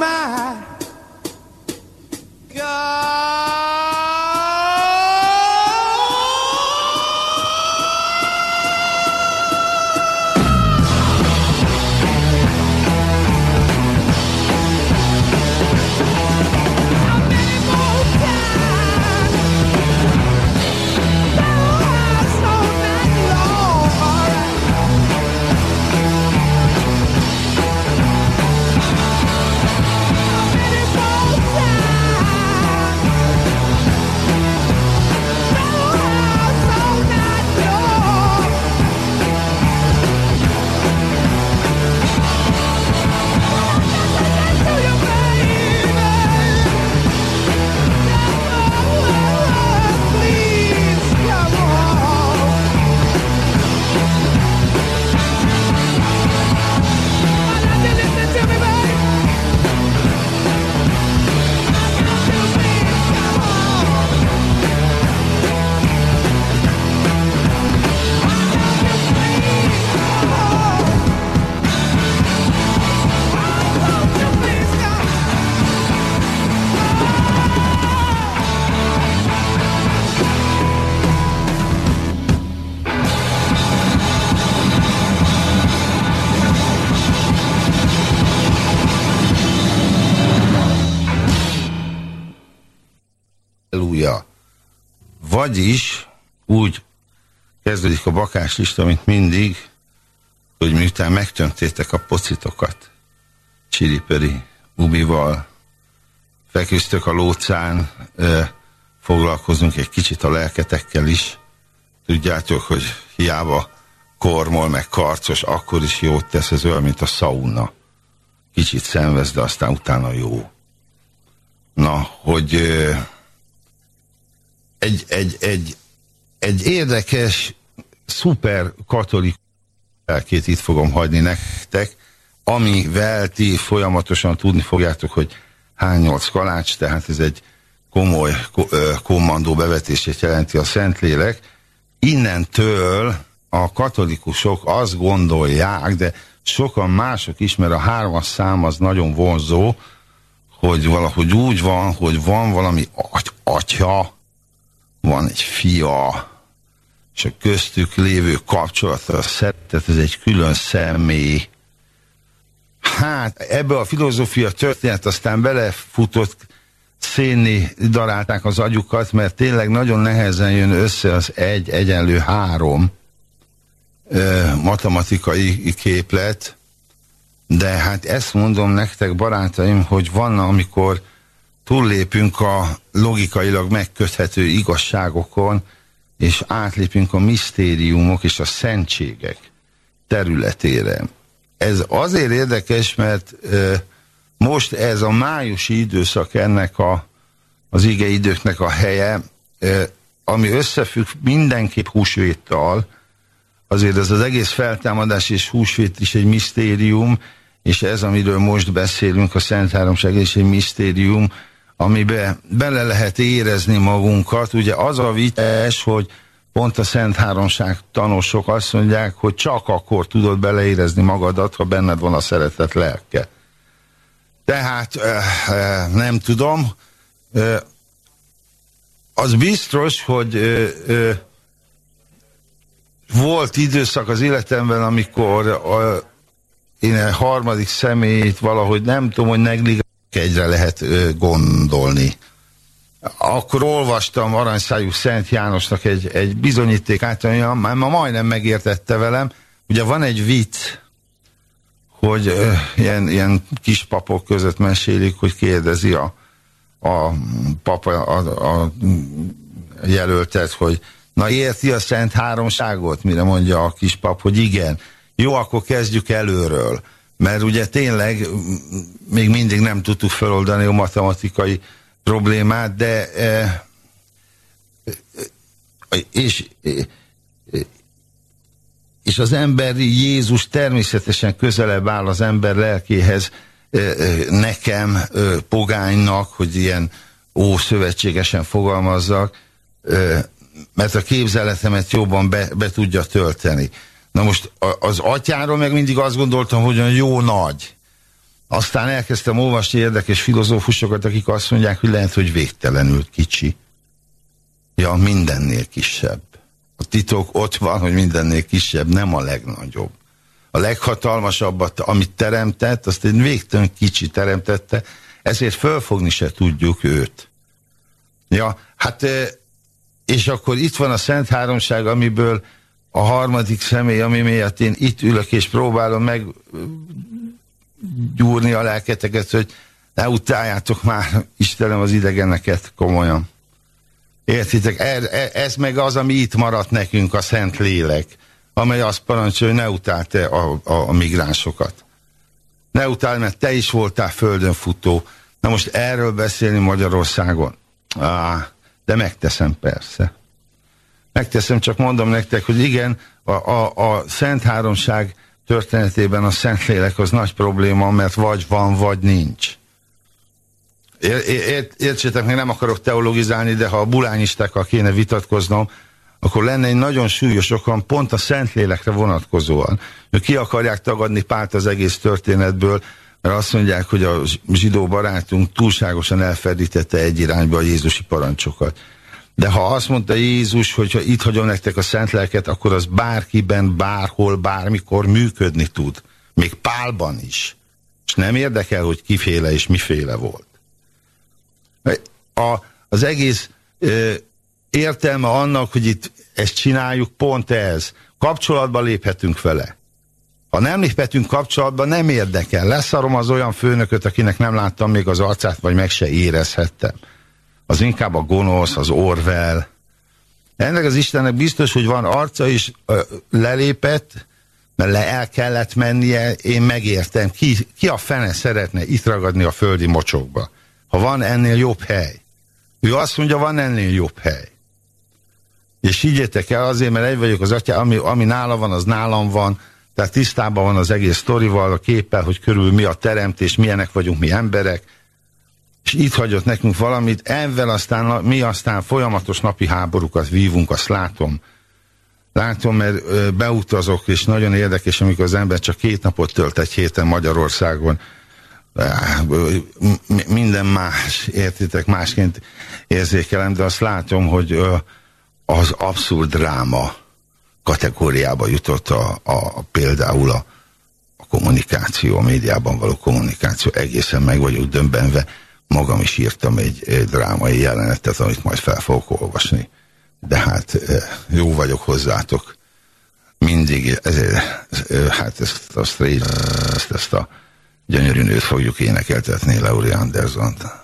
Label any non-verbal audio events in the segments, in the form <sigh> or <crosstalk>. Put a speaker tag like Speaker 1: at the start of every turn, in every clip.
Speaker 1: smile. Vagyis úgy kezdődik a bakáslista, mint mindig, hogy miután megtöntétek a pocitokat, csiriperi, ubival, feküztök a lócán, foglalkozunk egy kicsit a lelketekkel is. Tudjátok, hogy hiába kormol, meg karcos, akkor is jót tesz, ez olyan, mint a sauna. Kicsit szenvez, de aztán utána jó. Na, hogy egy, egy, egy, egy érdekes, szuper katolikus lelkét itt fogom hagyni nektek, amivel ti folyamatosan tudni fogjátok, hogy hány nyolc kalács, tehát ez egy komoly kommandó bevetését jelenti a Szentlélek. Innentől a katolikusok azt gondolják, de sokan mások is, mert a hármas szám az nagyon vonzó, hogy valahogy úgy van, hogy van valami aty atya, van egy fia, és a köztük lévő kapcsolata, a ez egy külön személy. Hát ebbe a filozófia történet aztán belefutott szénni darálták az agyukat, mert tényleg nagyon nehezen jön össze az egy egyenlő három ö, matematikai képlet, de hát ezt mondom nektek, barátaim, hogy van, amikor túllépünk a logikailag megköthető igazságokon, és átlépünk a misztériumok és a szentségek területére. Ez azért érdekes, mert ö, most ez a májusi időszak ennek a, az időknek a helye, ami összefügg mindenképp húsvéttal, azért ez az egész feltámadás és húsvét is egy misztérium, és ez, amiről most beszélünk, a Szent Háromság is egy misztérium, amibe bele lehet érezni magunkat. Ugye az a vites, hogy pont a Szent Háromság tanúsok azt mondják, hogy csak akkor tudod beleérezni magadat, ha benned van a szeretet lelke. Tehát nem tudom. Az biztos, hogy volt időszak az életemben, amikor én a harmadik személyt valahogy nem tudom, hogy neglig egyre lehet gondolni. Akkor olvastam aranyszájú Szent Jánosnak egy, egy bizonyítékát, ami már majdnem megértette velem. Ugye van egy vicc, hogy ilyen, ilyen kis papok között mesélik, hogy kérdezi a, a papa a, a jelöltet, hogy na érti a Szent Háromságot? Mire mondja a kis pap, hogy igen. Jó, akkor kezdjük előről. Mert ugye tényleg még mindig nem tudtuk feloldani a matematikai problémát, de e, és és az emberi Jézus természetesen közelebb áll az ember lelkéhez, nekem, pogánynak, hogy ilyen ó, szövetségesen fogalmazzak, mert a képzeletemet jobban be, be tudja tölteni. Na most az atyáról meg mindig azt gondoltam, hogy olyan jó nagy. Aztán elkezdtem olvasni érdekes filozófusokat, akik azt mondják, hogy lehet, hogy végtelenül kicsi. Ja, mindennél kisebb. A titok ott van, hogy mindennél kisebb, nem a legnagyobb. A leghatalmasabbat, amit teremtett, azt egy végtelen kicsi teremtette, ezért fölfogni se tudjuk őt. Ja, hát és akkor itt van a Szent Háromság, amiből a harmadik személy, ami miatt én itt ülök és próbálom meg gyúrni a lelketeket, hogy ne utáljátok már, Istenem, az idegeneket komolyan. Értitek? Ez, e, ez meg az, ami itt maradt nekünk, a Szent Lélek, amely azt parancsolja, hogy ne utáld te a, a, a migránsokat. Ne utáld, mert te is voltál földön futó. Na most erről beszélni Magyarországon? Á, de megteszem persze. Megteszem, csak mondom nektek, hogy igen, a, a, a Szent Háromság történetében a Szentlélek az nagy probléma, mert vagy van, vagy nincs. Ért, értsétek, még nem akarok teologizálni, de ha a bulányistákkal kéne vitatkoznom, akkor lenne egy nagyon súlyos okon pont a Szentlélekre vonatkozóan. Ők ki akarják tagadni párt az egész történetből, mert azt mondják, hogy a zsidó barátunk túlságosan elferdítette egy irányba a Jézusi parancsokat. De ha azt mondta Jézus, hogy ha itt hagyom nektek a szent lelket, akkor az bárkiben, bárhol, bármikor működni tud. Még Pálban is. És nem érdekel, hogy kiféle és miféle volt. A, az egész ö, értelme annak, hogy itt ezt csináljuk, pont ez. Kapcsolatba léphetünk vele. Ha nem léphetünk kapcsolatba, nem érdekel. Leszarom az olyan főnököt, akinek nem láttam még az arcát, vagy meg se érezhettem. Az inkább a gonosz, az Orwell. Ennek az Istennek biztos, hogy van arca is lelépett, mert le el kellett mennie, én megértem. Ki, ki a fene szeretne itt ragadni a földi mocsokba? Ha van ennél jobb hely. Ő azt mondja, van ennél jobb hely. És higgyétek el azért, mert egy vagyok az atya, ami, ami nála van, az nálam van, tehát tisztában van az egész sztorival, a képpel, hogy körül mi a teremtés, milyenek vagyunk mi emberek, és itt hagyott nekünk valamit, ezzel aztán mi aztán folyamatos napi háborúkat vívunk, azt látom. Látom, mert beutazok, és nagyon érdekes, amikor az ember csak két napot tölt egy héten Magyarországon, minden más, értitek, másként érzékelem, de azt látom, hogy az abszurd dráma kategóriába jutott a, a például a, a kommunikáció, a médiában való kommunikáció. Egészen meg vagyok dömbenve. Magam is írtam egy, drámai jelenetet, amit majd fel fogok olvasni. De hát jó vagyok hozzátok. Mindig, ezért, hát ezt a ezt, ezt a gyönyörű nőt fogjuk énekeltetni, Laurie Anderson-t.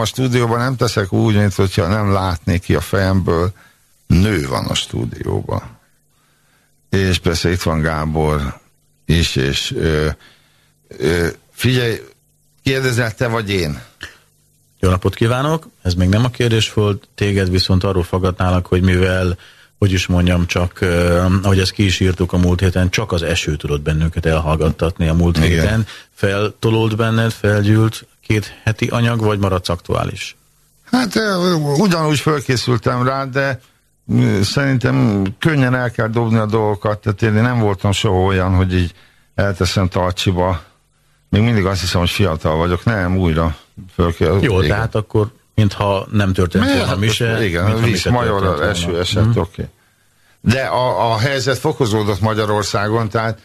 Speaker 1: A stúdióban, nem teszek úgy, mint hogyha nem látnék ki a fejemből. Nő van a stúdióban. És persze itt van Gábor is, és ö, ö, figyelj, kérdezel te vagy én?
Speaker 2: Jó napot kívánok! Ez még nem a kérdés volt, téged viszont arról fogadnálak, hogy mivel hogy is mondjam, csak, uh, ahogy ezt ki is írtuk a múlt héten, csak az eső tudott bennünket elhallgattatni a múlt Igen. héten. Feltolódott benned, felgyűlt két heti anyag, vagy maradsz aktuális?
Speaker 1: Hát ugyanúgy fölkészültem rá, de szerintem könnyen el kell dobni a dolgokat, tehát én nem voltam soha olyan, hogy így elteszem tartsiba. Még mindig azt hiszem, hogy fiatal vagyok, nem, újra föl kell.
Speaker 2: Jó, igen. tehát akkor mintha nem történt volna hát, mise.
Speaker 1: Igen, víz, major, eső esett, mm. oké. Okay. De a, a helyzet fokozódott Magyarországon, tehát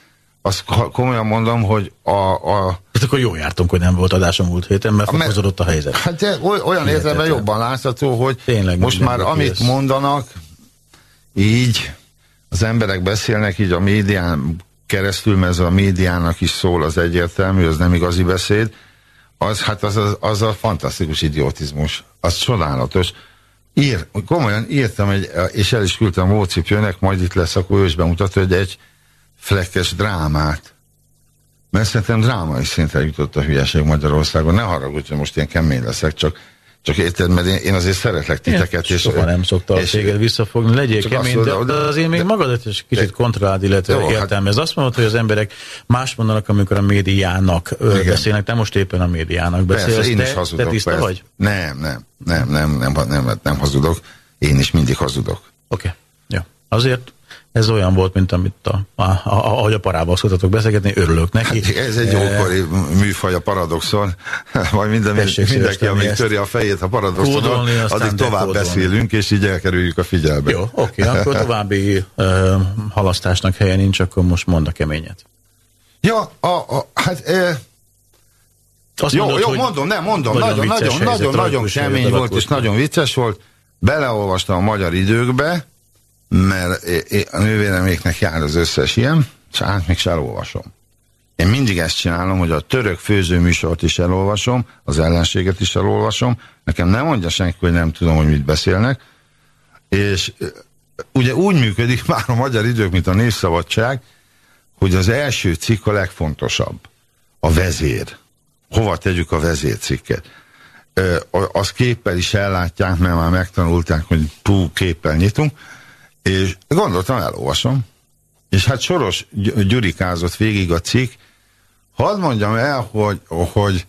Speaker 1: azt komolyan mondom, hogy a... a
Speaker 2: hát akkor jól jártunk, hogy nem volt adás a múlt héten, mert fokozódott a helyzet.
Speaker 1: Hát de olyan értelemben jobban látható, hogy Tényleg most már amit kész. mondanak, így az emberek beszélnek így a médián keresztül, mert ez a médiának is szól az egyértelmű, az nem igazi beszéd, az hát az, az, az a fantasztikus idiotizmus, az csodálatos. Ír, komolyan írtam, egy, és el is küldtem Mócipőnek, majd itt lesz, akkor ő is bemutatja, hogy egy flekkes drámát. Mert szerintem drámai szintre jutott a hülyeség Magyarországon. Ne haragudj, hogy most ilyen kemény leszek, csak csak érted, mert én, én azért szeretlek titeket.
Speaker 2: és, soha nem szoktam és, téged visszafogni. Legyél kemény, de, de azért még de, magadat is kicsit kontrolláld, illetve jó, hát- értelmez. Hát, azt mondod, hogy az emberek más mondanak, amikor a médiának igen. beszélnek, te most éppen a médiának beszélsz. Persze,
Speaker 1: én is hazudok. Te tiszta persze. vagy? Nem, nem, nem, nem, nem, nem, nem, nem hazudok. Én is mindig hazudok.
Speaker 2: Oké, okay. ja. Azért ez olyan volt, mint amit a, a, a, ahogy a parával szoktatok beszélgetni, örülök neki. Hát
Speaker 1: ez egy ókori műfaj a paradoxon, <laughs> majd minden, Tessék mindenki, amíg töri a fejét a paradoxon, addig tovább kódolni. beszélünk, és így elkerüljük a figyelbe.
Speaker 2: Jó, oké, akkor további uh, halasztásnak helye nincs, akkor most mond a keményet.
Speaker 1: Ja, a, a, hát... E, azt jó, mondod, jó, mondom, nem, mondom, nagyon, nagyon, nagyon, nagyon kemény volt, és nagyon vicces volt. Beleolvastam a magyar időkbe, mert a nővéreméknek jár az összes ilyen, és át még se elolvasom. Én mindig ezt csinálom, hogy a török főzőműsort is elolvasom, az ellenséget is elolvasom, nekem nem mondja senki, hogy nem tudom, hogy mit beszélnek, és ugye úgy működik <laughs> már a magyar idők, mint a Népszabadság, hogy az első cikk a legfontosabb. A vezér. Hova tegyük a vezércikket? Az képpel is ellátják, mert már megtanulták, hogy pú, képpel nyitunk, és gondoltam, elolvasom. És hát Soros gyurikázott végig a cikk. Hadd mondjam el, hogy, hogy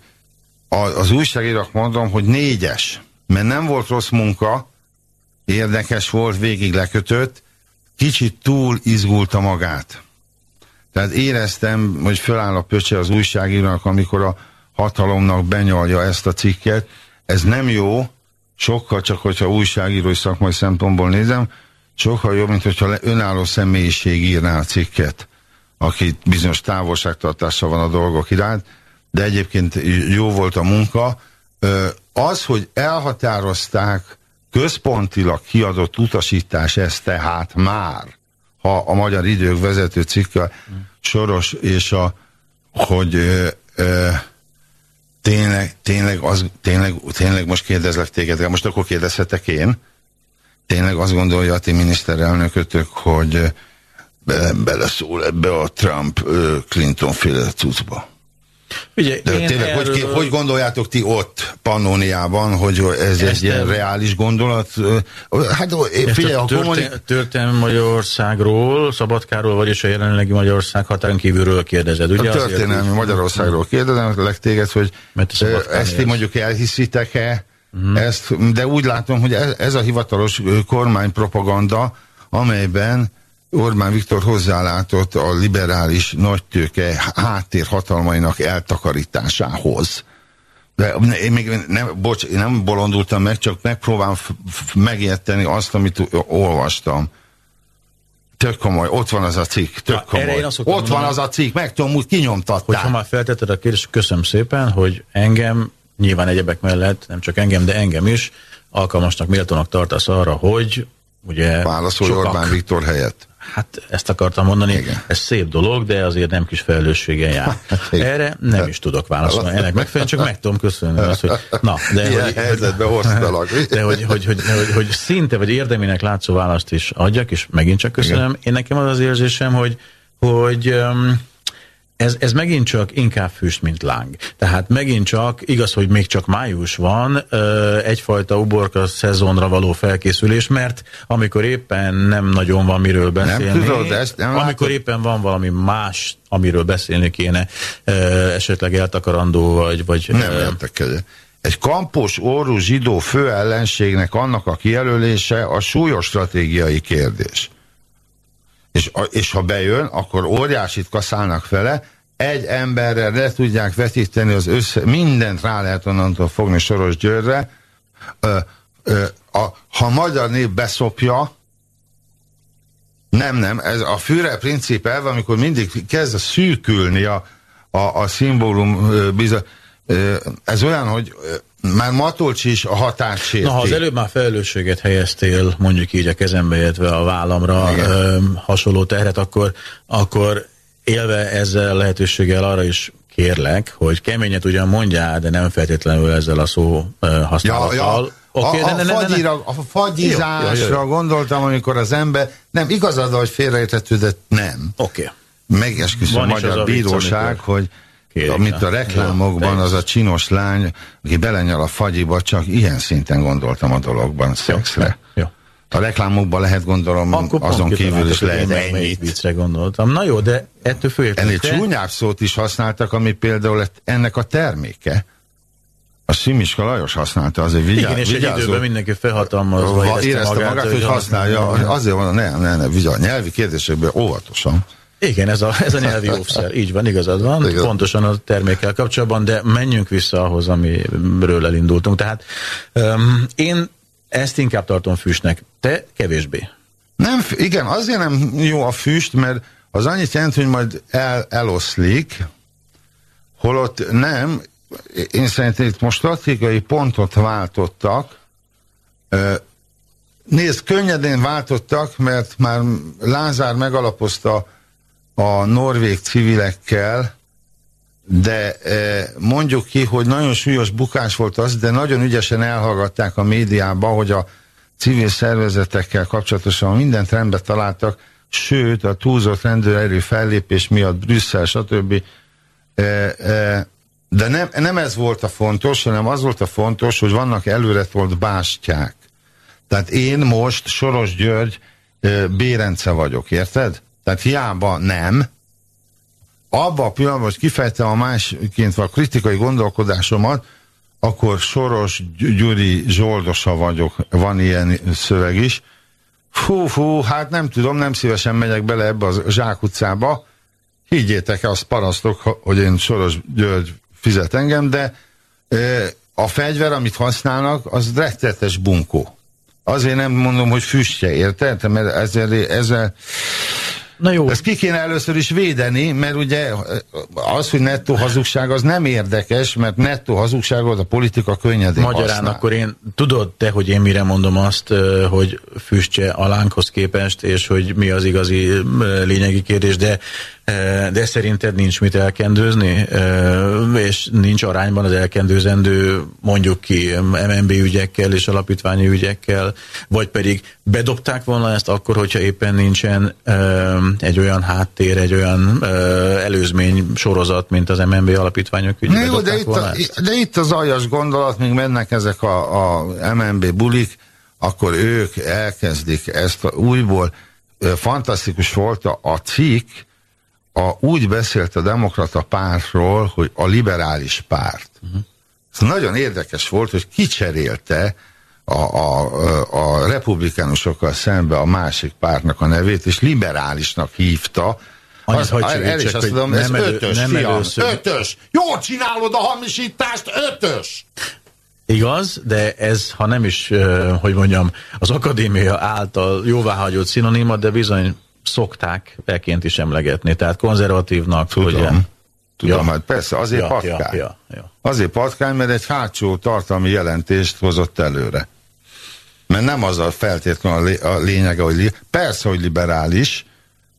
Speaker 1: az újságírak mondom, hogy négyes, mert nem volt rossz munka, érdekes volt, végig lekötött, kicsit túl izgulta magát. Tehát éreztem, hogy föláll a pöcse az újságírónak, amikor a hatalomnak benyalja ezt a cikket. Ez nem jó, sokkal csak, hogyha újságírói szakmai szempontból nézem, sokkal jobb, mint hogyha önálló személyiség írná a cikket, aki bizonyos távolságtartása van a dolgok iránt, de egyébként jó volt a munka. Az, hogy elhatározták központilag kiadott utasítás ez tehát már, ha a Magyar Idők vezető cikke soros, és a, hogy ö, ö, tényleg, tényleg, az, tényleg, tényleg most kérdezlek téged, most akkor kérdezhetek én, tényleg azt gondolja a ti miniszterelnökötök, hogy be, beleszól ebbe a Trump-Clinton féle cuccba? Ugye, De tényleg, erről... hogy, hogy gondoljátok ti ott Pannoniában, hogy ez egy ilyen reális gondolat? Hát figyelj, a
Speaker 2: kommunik... történelmi Magyarországról, Szabadkáról, vagyis a jelenlegi Magyarország határon kívülről kérdezed, ugye?
Speaker 1: A történelmi azért, Magyarországról kérdezem, téged, hogy ezt ti mondjuk elhiszitek-e, Uh-huh. Ezt, de úgy látom, hogy ez, ez a hivatalos kormánypropaganda, amelyben Orbán Viktor hozzálátott a liberális nagytőke háttérhatalmainak eltakarításához. De én még nem, bocs, én nem bolondultam meg, csak megpróbálom megérteni azt, amit olvastam. Tök komoly, ott van az a cikk, tök komoly. Ott mondani, van az a cikk, meg tudom, úgy kinyomtatták.
Speaker 2: Hogyha már feltetted a kérdést, köszönöm szépen, hogy engem nyilván egyebek mellett, nem csak engem, de engem is, alkalmasnak, méltónak tartasz arra, hogy ugye...
Speaker 1: Válaszolj sokak, Orbán Viktor helyett.
Speaker 2: Hát ezt akartam mondani, Igen. ez szép dolog, de azért nem kis felelősséggel jár. <laughs> Erre nem is tudok válaszolni. Ennek megfelelően csak meg tudom köszönni azt, hogy na,
Speaker 1: de Ilyen hogy, helyzetbe hoztalak. <laughs>
Speaker 2: De hogy, hogy, hogy, hogy, hogy szinte vagy érdemének látszó választ is adjak, és megint csak köszönöm. Igen. Én nekem az az érzésem, hogy, hogy um, ez, ez megint csak inkább füst, mint láng. Tehát megint csak, igaz, hogy még csak május van, egyfajta uborka szezonra való felkészülés, mert amikor éppen nem nagyon van miről beszélni, nem tudod, ezt nem amikor látod. éppen van valami más, amiről beszélni kéne, esetleg eltakarandó, vagy... vagy
Speaker 1: nem érdekel. Egy kampos orrú zsidó fő ellenségnek annak a kijelölése a súlyos stratégiai kérdés és, és ha bejön, akkor óriásit kaszálnak fele, egy emberre le tudják vetíteni az össze, mindent rá lehet onnantól fogni Soros Győrre. Ö, ö, a, ha a magyar nép beszopja, nem, nem, ez a Führer princip elve, amikor mindig kezd szűkülni a, a, a szimbólum bizony, ez olyan, hogy már Matolcsi is a határt sérti.
Speaker 2: Na, ha az előbb már felelősséget helyeztél, mondjuk így a kezembe, illetve a vállamra ö, hasonló terhet, akkor, akkor élve ezzel lehetőséggel arra is kérlek, hogy keményet ugyan mondjál, de nem feltétlenül ezzel a szó használattal. Ja, ja.
Speaker 1: Okay, a, a, ne, ne, fagyira, a fagyizásra jó, jó, jó. gondoltam, amikor az ember, nem igazad, hogy félreértető, de nem.
Speaker 2: Oké. Okay.
Speaker 1: Megesküszöm a magyar bíróság, vicc, hogy Kérik, amit a reklámokban az a csinos lány, aki belenyal a fagyiba, csak ilyen szinten gondoltam a dologban, szexre. Jó, jó. A reklámokban lehet gondolom, Akkor azon kívül is lehet ennyit.
Speaker 2: viccre gondoltam. Na jó, de ettől főleg.
Speaker 1: Ennél csúnyább szót is használtak, ami például ennek a terméke. A Simiska Lajos használta, azért vigyáz,
Speaker 2: Igen, és vigyázó. egy időben mindenki felhatalmazva
Speaker 1: érezte, érezte magát, magát hogy használja. Azért van, nem, nem, nem, vigyáz, nyelvi kérdésekben óvatosan.
Speaker 2: Igen, ez a, ez a nyelvi <laughs> óvszer, így van, igazad van, Igen. pontosan a termékkel kapcsolatban, de menjünk vissza ahhoz, amiről elindultunk. Tehát um, én ezt inkább tartom füstnek, te kevésbé.
Speaker 1: Nem, igen, azért nem jó a füst, mert az annyit jelent, hogy majd el, eloszlik, holott nem, én szerintem itt most stratégiai pontot váltottak, Nézd, könnyedén váltottak, mert már Lázár megalapozta a norvég civilekkel, de mondjuk ki, hogy nagyon súlyos bukás volt az, de nagyon ügyesen elhallgatták a médiába, hogy a civil szervezetekkel kapcsolatosan mindent rendbe találtak, sőt a túlzott rendőrerő fellépés miatt Brüsszel, stb. De nem, nem ez volt a fontos, hanem az volt a fontos, hogy vannak előretolt bástyák. Tehát én most Soros György Bérence vagyok, érted? Tehát hiába nem, abba a pillanatban, hogy kifejtem a másként a kritikai gondolkodásomat, akkor Soros Gyuri Zsoldosa vagyok, van ilyen szöveg is. Fú, fú, hát nem tudom, nem szívesen megyek bele ebbe a zsákutcába. Higgyétek el, azt parasztok, hogy én Soros György fizet engem, de a fegyver, amit használnak, az rettetes bunkó. Azért nem mondom, hogy füstje, érted? Mert ezzel, ezzel Na jó. Ezt ki kéne először is védeni, mert ugye az, hogy nettó hazugság, az nem érdekes, mert nettó hazugságot a politika könnyedén
Speaker 2: Magyarán
Speaker 1: használ.
Speaker 2: akkor én, tudod te, hogy én mire mondom azt, hogy füstje a lánkhoz képest, és hogy mi az igazi lényegi kérdés, de de szerinted nincs mit elkendőzni, és nincs arányban az elkendőzendő mondjuk ki MNB ügyekkel és alapítványi ügyekkel, vagy pedig bedobták volna ezt akkor, hogyha éppen nincsen egy olyan háttér, egy olyan előzmény sorozat, mint az MNB alapítványok ügye. Jó,
Speaker 1: de itt, a, de itt az aljas gondolat, még mennek ezek a, a MNB bulik, akkor ők elkezdik ezt újból. Fantasztikus volt a cikk, a, úgy beszélt a demokrata pártról, hogy a liberális párt. Uh-huh. Ez nagyon érdekes volt, hogy kicserélte a, a, a republikánusokkal szembe a másik pártnak a nevét, és liberálisnak hívta.
Speaker 2: Annyit, az, hogy el, is azt mondom, ez elő,
Speaker 1: ötös, nem fiam, először... ötös! Jól csinálod a hamisítást, ötös!
Speaker 2: Igaz, de ez, ha nem is, hogy mondjam, az akadémia által jóváhagyott szinoníma, de bizony szokták is emlegetni, tehát konzervatívnak.
Speaker 1: Tudom, ugye, tudom, ja. hát persze, azért ja, patkány. Ja, ja, ja. Azért patkány, mert egy hátsó tartalmi jelentést hozott előre. Mert nem az a feltétlenül a lényege, hogy persze, hogy liberális,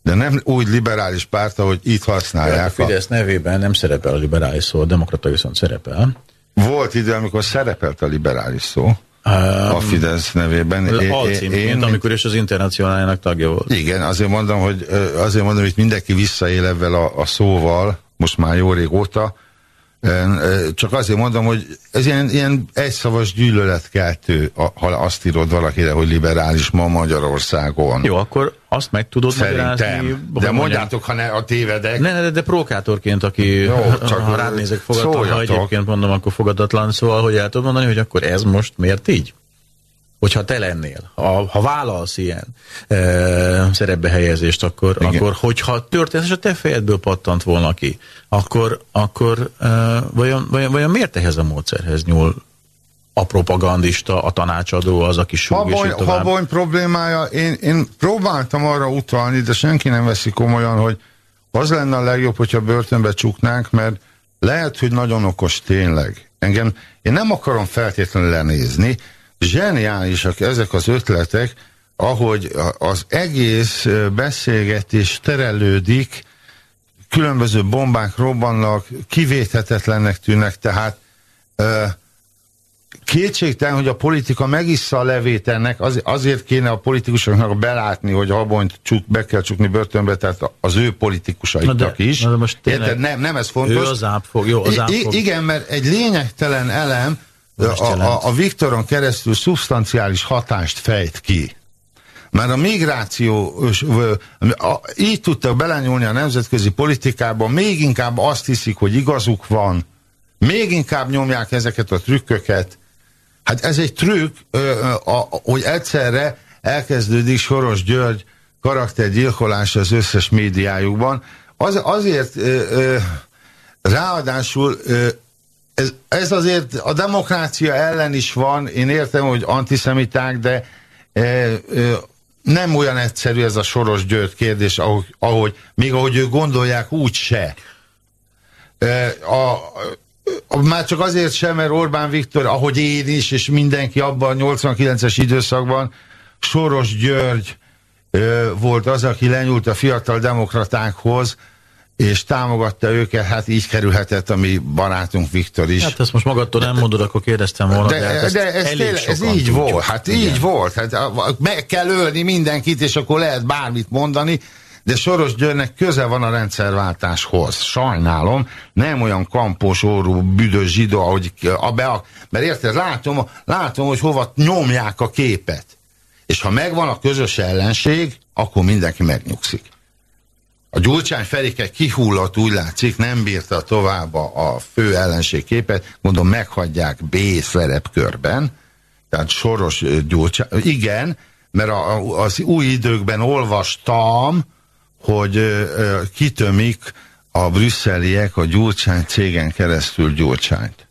Speaker 1: de nem úgy liberális párt, ahogy itt használják.
Speaker 2: A Fidesz nevében nem szerepel a liberális szó, a demokrata viszont szerepel.
Speaker 1: Volt idő, amikor szerepelt a liberális szó. A Fidesz nevében.
Speaker 2: Alcímként, amikor is az internacionálának tagja volt.
Speaker 1: Igen, azért mondom, hogy azért mondom, hogy mindenki visszaél a, a szóval, most már jó régóta, csak azért mondom, hogy ez ilyen, ilyen egyszavas gyűlöletkeltő, ha azt írod valakire, hogy liberális ma Magyarországon.
Speaker 2: Jó, akkor azt meg tudod
Speaker 1: Szerintem. magyarázni. De mondjátok, ha ne a tévedek.
Speaker 2: Ne, ne, de provokátorként, aki Jó, <laughs> csak ha rád nézek fogadtam, ha egyébként mondom, akkor fogadatlan, szóval, hogy el tudod mondani, hogy akkor ez most miért így? Hogyha te lennél, ha, ha vállalsz ilyen e, szerepbe helyezést, akkor, akkor hogyha történet, és a te fejedből pattant volna ki, akkor, akkor e, vajon, vajon, vajon miért ehhez a módszerhez nyúl a propagandista, a tanácsadó, az, aki súg,
Speaker 1: habony, és habony problémája, én, én próbáltam arra utalni, de senki nem veszi komolyan, hogy az lenne a legjobb, hogyha börtönbe csuknánk, mert lehet, hogy nagyon okos tényleg. Engem, én nem akarom feltétlenül lenézni, zseniálisak ezek az ötletek, ahogy az egész beszélgetés terelődik, különböző bombák robbannak, kivéthetetlennek tűnnek, tehát kétségtelen, hogy a politika megissza a levét ennek, az, azért kéne a politikusoknak belátni, hogy Habonyt csuk, be kell csukni börtönbe, tehát az ő politikusaiknak is.
Speaker 2: Na de most
Speaker 1: Érted? Nem, nem ez fontos.
Speaker 2: Ő az ápfog, jó, az ápfog.
Speaker 1: I, igen, mert egy lényegtelen elem, a, a, a Viktoron keresztül szubstanciális hatást fejt ki. Már a migráció, így tudtak belenyúlni a nemzetközi politikába, még inkább azt hiszik, hogy igazuk van, még inkább nyomják ezeket a trükköket. Hát ez egy trükk, hogy egyszerre elkezdődik Soros György karaktergyilkolás az összes médiájukban. Az, azért ráadásul ez, ez azért a demokrácia ellen is van, én értem, hogy antiszemiták, de e, e, nem olyan egyszerű ez a Soros György kérdés, ahogy, ahogy még ahogy ők gondolják, úgy se. E, a, a, már csak azért sem, mert Orbán Viktor, ahogy én is, és mindenki abban a 89-es időszakban, Soros György e, volt az, aki lenyúlt a fiatal demokratákhoz, és támogatta őket, hát így kerülhetett a mi barátunk Viktor is.
Speaker 2: Hát ezt most magadtól nem mondod, akkor kérdeztem volna.
Speaker 1: De, de, hát de ez, tényleg, ez így tudjuk. volt, hát Igen. így volt. Hát meg kell ölni mindenkit, és akkor lehet bármit mondani, de Soros Györgynek köze van a rendszerváltáshoz. Sajnálom, nem olyan kampos, orrú, büdös zsidó, ahogy a be, mert érted, látom, látom, hogy hova nyomják a képet. És ha megvan a közös ellenség, akkor mindenki megnyugszik. A Gyurcsány Ferike kihullott, úgy látszik, nem bírta tovább a, fő ellenség képet, mondom, meghagyják B szerepkörben, tehát Soros Gyurcsány, igen, mert a, az új időkben olvastam, hogy ö, kitömik a brüsszeliek a Gyurcsány cégen keresztül Gyurcsányt.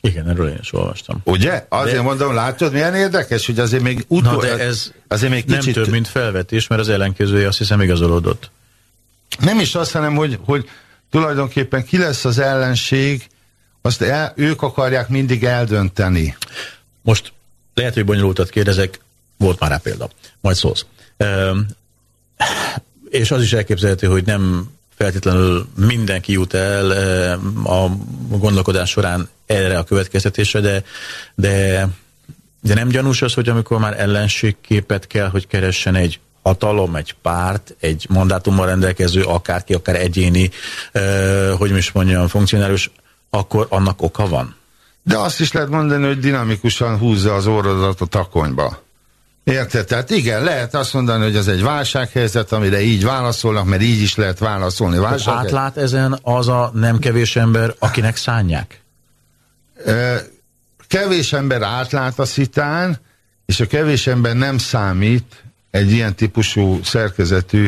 Speaker 2: Igen, erről én is olvastam.
Speaker 1: Ugye? Azért de... mondom, látod, milyen érdekes, hogy azért még
Speaker 2: utol... Na de ez azért még kicsit... nem több, mint felvetés, mert az ellenkezője azt hiszem igazolódott
Speaker 1: nem is azt, hanem, hogy, hogy tulajdonképpen ki lesz az ellenség, azt el, ők akarják mindig eldönteni.
Speaker 2: Most lehet, hogy bonyolultat kérdezek, volt már rá példa, majd szólsz. E, és az is elképzelhető, hogy nem feltétlenül mindenki jut el a gondolkodás során erre a következtetésre, de, de, de nem gyanús az, hogy amikor már ellenségképet kell, hogy keressen egy hatalom, egy párt, egy mandátummal rendelkező, akárki, akár egyéni, hogy is mondjam, funkcionális, akkor annak oka van?
Speaker 1: De azt is lehet mondani, hogy dinamikusan húzza az orrodat a takonyba. Érted? Tehát igen, lehet azt mondani, hogy ez egy válsághelyzet, amire így válaszolnak, mert így is lehet válaszolni.
Speaker 2: Válság... Átlát ezen az a nem kevés ember, akinek szánják?
Speaker 1: Kevés ember átlát a szitán, és a kevés ember nem számít, egy ilyen típusú szerkezetű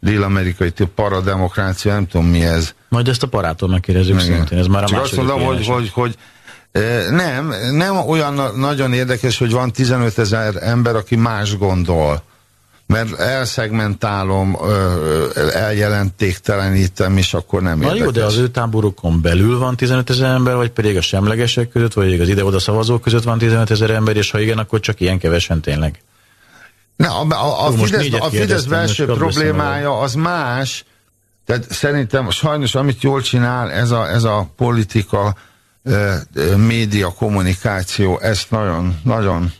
Speaker 1: dél-amerikai parademokrácia, nem tudom mi ez.
Speaker 2: Majd ezt a parától megkérdezzük szintén, ez már a
Speaker 1: Csak azt mondom, hogy, hogy, hogy nem, nem olyan nagyon érdekes, hogy van 15 ezer ember, aki más gondol. Mert elszegmentálom, eljelentéktelenítem, és akkor nem
Speaker 2: Na
Speaker 1: érdekes.
Speaker 2: jó, de az ő táborukon belül van 15 ezer ember, vagy pedig a semlegesek között, vagy az ide-oda szavazók között van 15 ezer ember, és ha igen, akkor csak ilyen kevesen tényleg.
Speaker 3: Ne, a, a, a Fidesz, a Fidesz belső problémája az más, tehát szerintem sajnos amit jól csinál ez a, ez a politika, média, kommunikáció, ezt nagyon, nagyon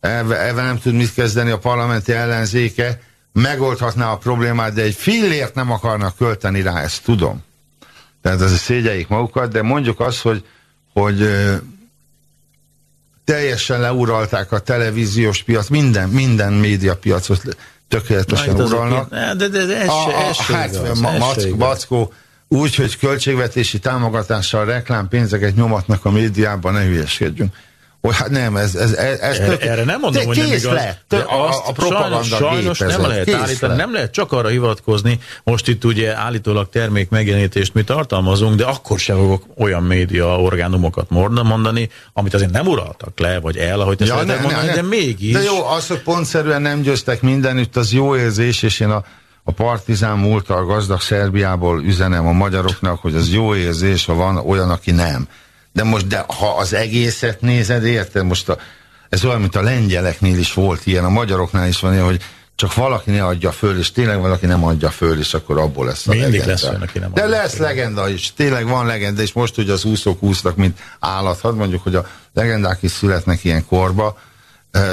Speaker 3: ebben nem tud mit kezdeni a parlamenti ellenzéke, megoldhatná a problémát, de egy fillért nem akarnak költeni rá, ezt tudom. Tehát ez szégyeljék magukat, de mondjuk azt, hogy, hogy teljesen leuralták a televíziós piac, minden, minden médiapiacot tökéletesen Na, uralnak.
Speaker 2: De, de, de ez a, se, ez se hát,
Speaker 3: Mack, Mackó úgy, hogy költségvetési támogatással reklámpénzeket nyomatnak a médiában, ne hülyeskedjünk. Hogy hát nem, ez, ez, ez, ez
Speaker 2: erre, tök, erre nem mondom, hogy nem igaz,
Speaker 3: lett, de a, a propaganda
Speaker 2: sajnos, sajnos nem lehet állítani, nem lehet csak arra hivatkozni, most itt ugye állítólag termék megjelenítést mi tartalmazunk, de akkor sem fogok olyan média orgánumokat mondani, amit azért nem uraltak le, vagy el, ahogy ezt ja, ne, mondani, ne, de mégis.
Speaker 3: De jó, az, hogy pontszerűen nem győztek mindenütt, az jó érzés, és én a, a partizán múltal gazdag Szerbiából üzenem a magyaroknak, hogy az jó érzés, ha van olyan, aki nem. De most, de ha az egészet nézed, érted? Most a, ez olyan, mint a lengyeleknél is volt ilyen, a magyaroknál is van ilyen, hogy csak valaki ne adja föl, és tényleg valaki nem adja föl, és akkor abból lesz a
Speaker 2: Mindig legenda. lesz olyan, aki nem
Speaker 3: De lesz föl. legenda is, tényleg van legenda, és most ugye az úszók úsznak, mint állat. Hadd mondjuk, hogy a legendák is születnek ilyen korba,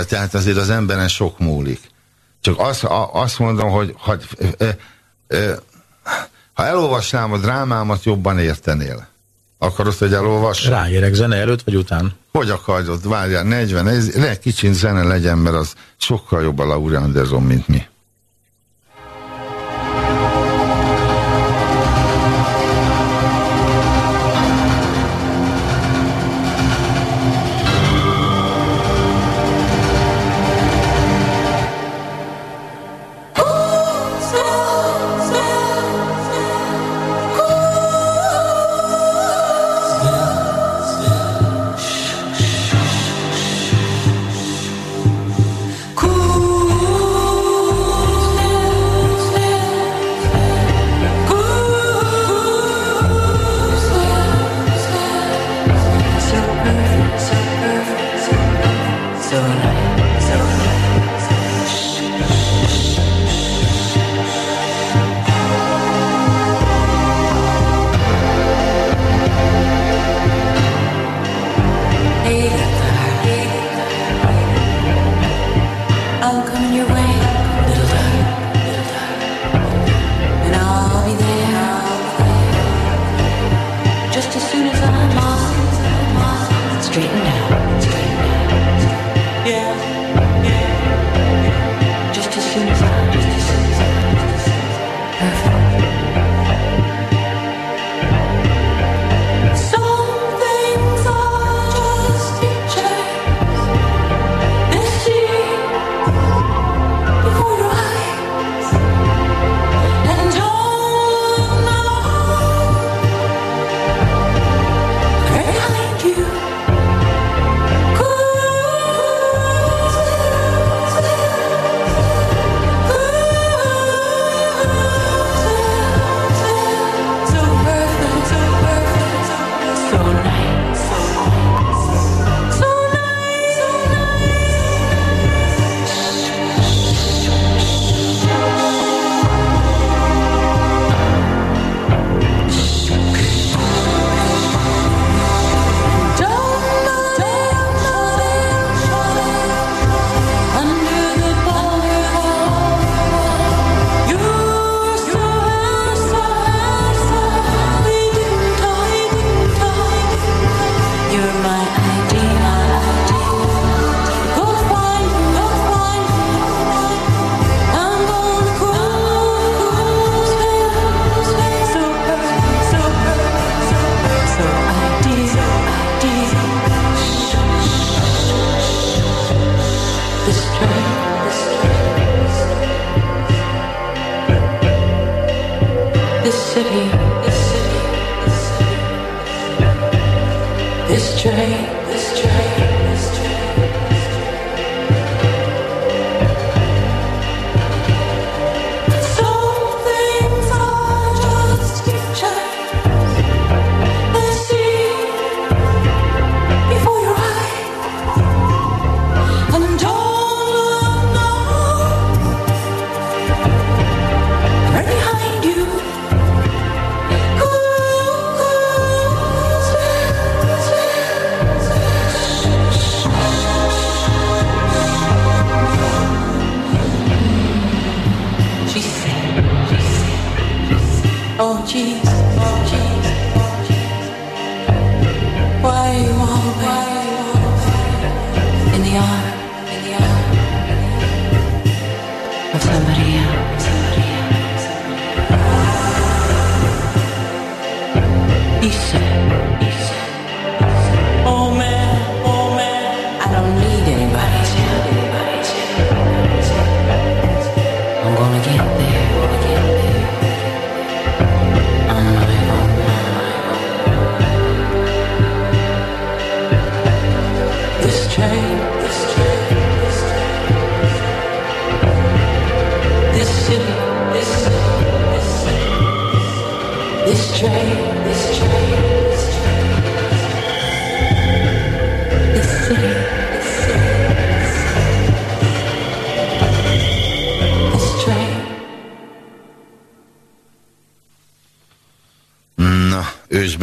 Speaker 3: tehát azért az emberen sok múlik. Csak azt, azt mondom, hogy ha, ha elolvasnám a drámámat, jobban értenél. Akarod, hogy elolvassam?
Speaker 2: Ráérek zene előtt, vagy után?
Speaker 3: Hogy akarod? Várjál, 40, ez, ne kicsit zene legyen, mert az sokkal jobb a Laurie Anderson, mint mi.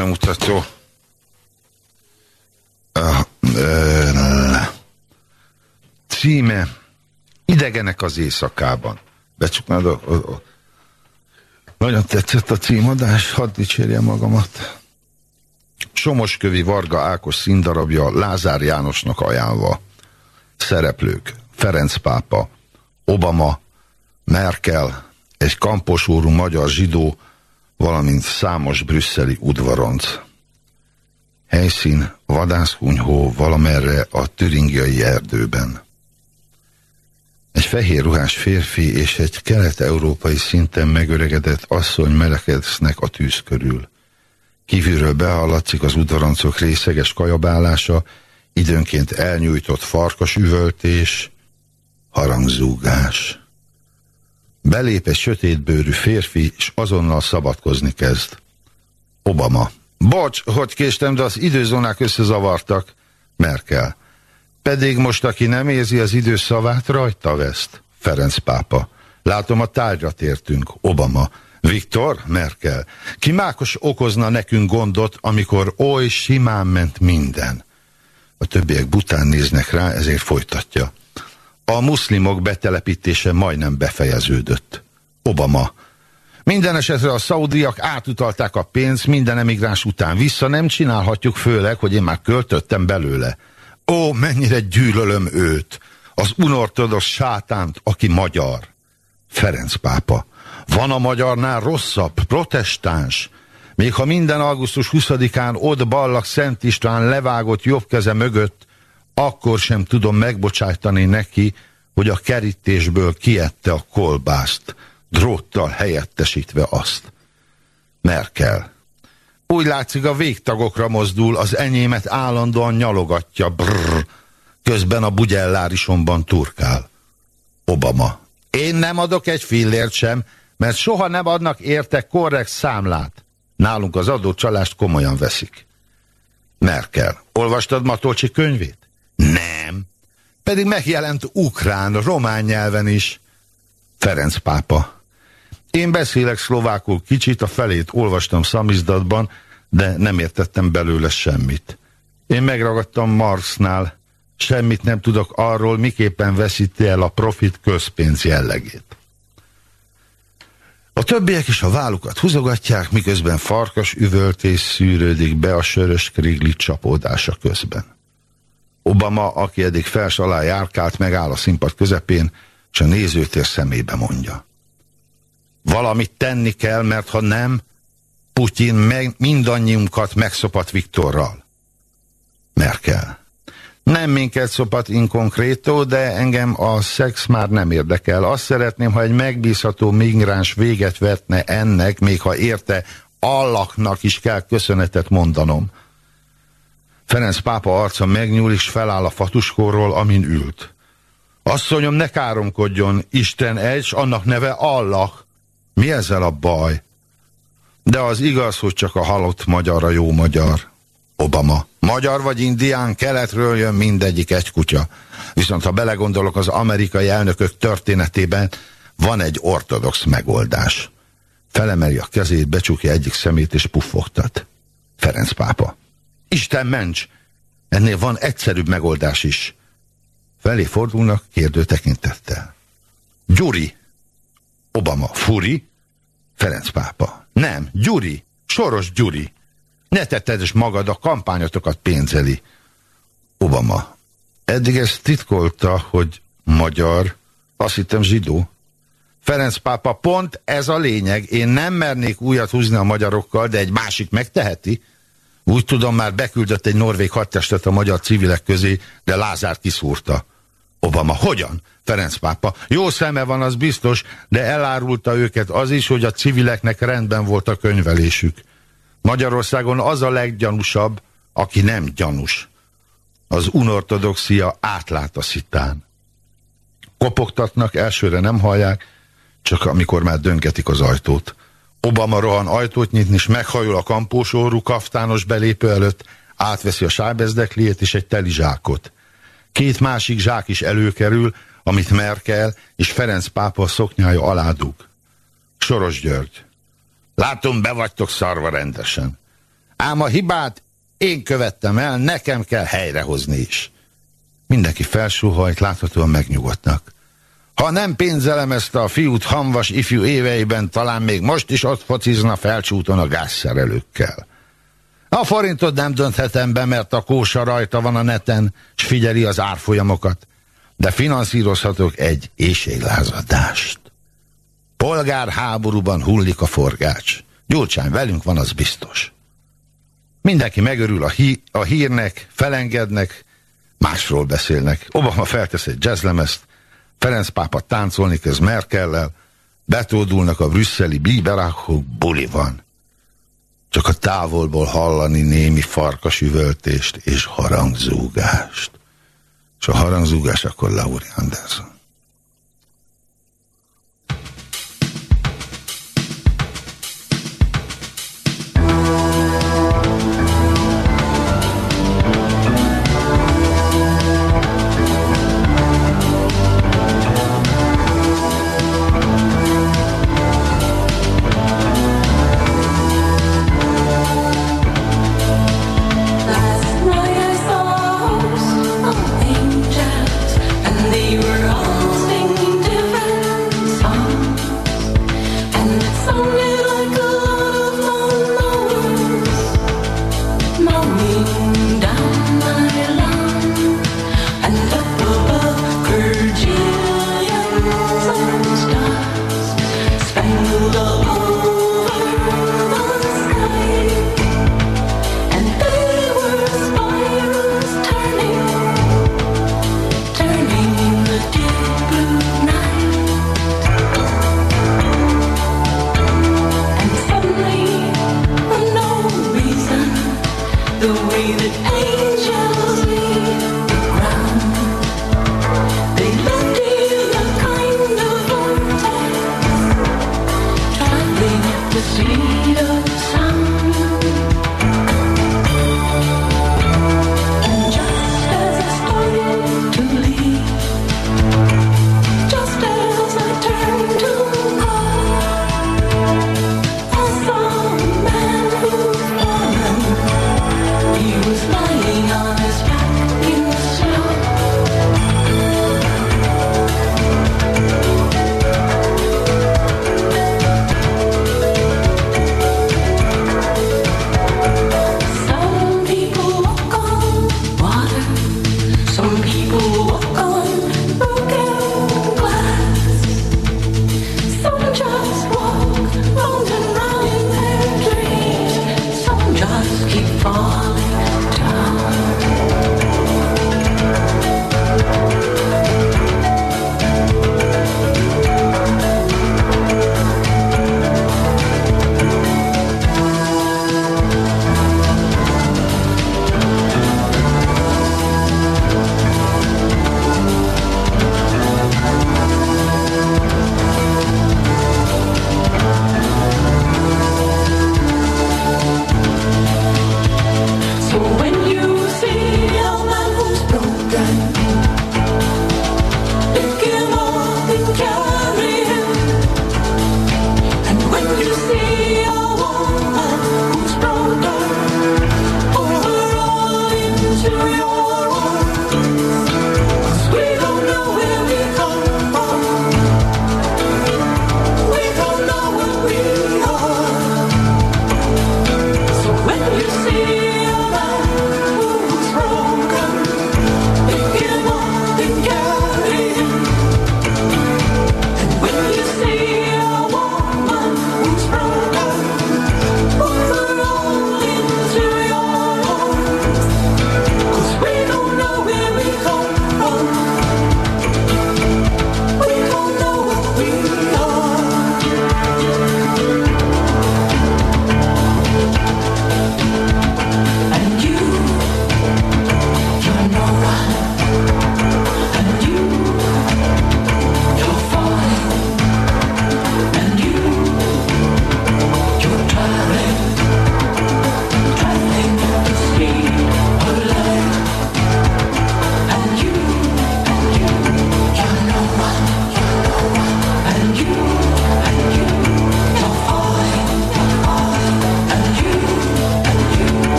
Speaker 1: Bemutató. Címe Idegenek az éjszakában. Becsuknád a, a, a... Nagyon tetszett a címadás, hadd dicsérjem magamat. Somoskövi Varga Ákos színdarabja Lázár Jánosnak ajánlva. Szereplők Ferenc pápa, Obama, Merkel, egy kamposúrú magyar zsidó, valamint számos brüsszeli udvaronc. Helyszín vadászkunyhó valamerre a türingiai erdőben. Egy fehér ruhás férfi és egy kelet-európai szinten megöregedett asszony melekedsznek a tűz körül. Kívülről behallatszik az udvaroncok részeges kajabálása, időnként elnyújtott farkas üvöltés, harangzúgás. Belép egy sötétbőrű férfi, és azonnal szabadkozni kezd. Obama. Bocs, hogy késtem, de az időzónák összezavartak. Merkel. Pedig most, aki nem érzi az időszavát, rajta veszt. Ferenc pápa. Látom, a tárgyra tértünk. Obama. Viktor? Merkel. Ki mákos okozna nekünk gondot, amikor oly simán ment minden? A többiek bután néznek rá, ezért folytatja. A muszlimok betelepítése majdnem befejeződött. Obama. Minden esetre a szaudiak átutalták a pénzt minden emigráns után. Vissza nem csinálhatjuk, főleg, hogy én már költöttem belőle. Ó, mennyire gyűlölöm őt, az unortodox sátánt, aki magyar. Ferenc pápa. Van a magyarnál rosszabb, protestáns. Még ha minden augusztus 20-án ott ballak Szent István levágott jobb keze mögött akkor sem tudom megbocsájtani neki, hogy a kerítésből kiette a kolbászt, dróttal helyettesítve azt. Merkel. Úgy látszik a végtagokra mozdul, az enyémet állandóan nyalogatja, brrr, közben a bugyellárisomban turkál. Obama. Én nem adok egy fillért sem, mert soha nem adnak érte korrekt számlát. Nálunk az adócsalást komolyan veszik. Merkel. Olvastad Matolcsi könyvét? Nem. Pedig megjelent ukrán, román nyelven is. Ferenc pápa. Én beszélek szlovákul kicsit, a felét olvastam szamizdatban, de nem értettem belőle semmit. Én megragadtam Marxnál, semmit nem tudok arról, miképpen veszíti el a profit közpénz jellegét. A többiek is a vállukat húzogatják, miközben farkas üvöltés szűrődik be a sörös krigli csapódása közben. Obama, aki eddig fels alá járkált, megáll a színpad közepén, és a nézőtér szemébe mondja. Valamit tenni kell, mert ha nem, Putyin meg mindannyiunkat megszopat Viktorral. Merkel. Nem minket szopat inkonkrétó, de engem a szex már nem érdekel. Azt szeretném, ha egy megbízható migráns véget vetne ennek, még ha érte, allaknak is kell köszönetet mondanom. Ferenc pápa arca megnyúl és feláll a fatuskóról, amin ült. Asszonyom, ne káromkodjon, Isten egy, s annak neve Allah. Mi ezzel a baj? De az igaz, hogy csak a halott magyar a jó magyar. Obama. Magyar vagy indián, keletről jön mindegyik egy kutya. Viszont ha belegondolok az amerikai elnökök történetében, van egy ortodox megoldás. Felemeli a kezét, becsukja egyik szemét és puffogtat. Ferenc pápa. Isten ments! Ennél van egyszerűbb megoldás is. Felé fordulnak kérdő tekintettel. Gyuri! Obama. Furi? Ferenc pápa. Nem, Gyuri, Soros Gyuri. Ne tetted és magad a kampányotokat pénzeli. Obama. Eddig ezt titkolta, hogy magyar, azt hittem zsidó. Ferenc pápa, pont ez a lényeg. Én nem mernék újat húzni a magyarokkal, de egy másik megteheti. Úgy tudom, már beküldött egy norvég hadtestet a magyar civilek közé, de Lázár kiszúrta. Obama, hogyan? Ferenc pápa. Jó szeme van, az biztos, de elárulta őket az is, hogy a civileknek rendben volt a könyvelésük. Magyarországon az a leggyanúsabb, aki nem gyanús. Az unortodoxia átlát a szitán. Kopogtatnak, elsőre nem hallják, csak amikor már döngetik az ajtót. Obama rohan ajtót nyitni, és meghajol a kampósorú kaftános belépő előtt, átveszi a sábezdekliét és egy teli zsákot. Két másik zsák is előkerül, amit Merkel és Ferenc pápa szoknyája aládug. Soros György. Látom, be vagytok szarva rendesen. Ám a hibát én követtem el, nekem kell helyrehozni is. Mindenki felsóhajt, láthatóan megnyugodnak. Ha nem pénzelem ezt a fiút hamvas ifjú éveiben, talán még most is ott focizna felcsúton a gázszerelőkkel. A forintot nem dönthetem be, mert a kósa rajta van a neten, s figyeli az árfolyamokat, de finanszírozhatok egy éjséglázadást. Polgárháborúban hullik a forgács. Gyurcsány velünk van, az biztos. Mindenki megörül a, hí a hírnek, felengednek, másról beszélnek. Obama feltesz egy jazzlemezt, Ferenc pápa táncolni kezd Merkellel, betódulnak a brüsszeli bíberákok, buli van. Csak a távolból hallani némi farkasüvöltést és harangzúgást. És a harangzúgás akkor Lauri Anderson.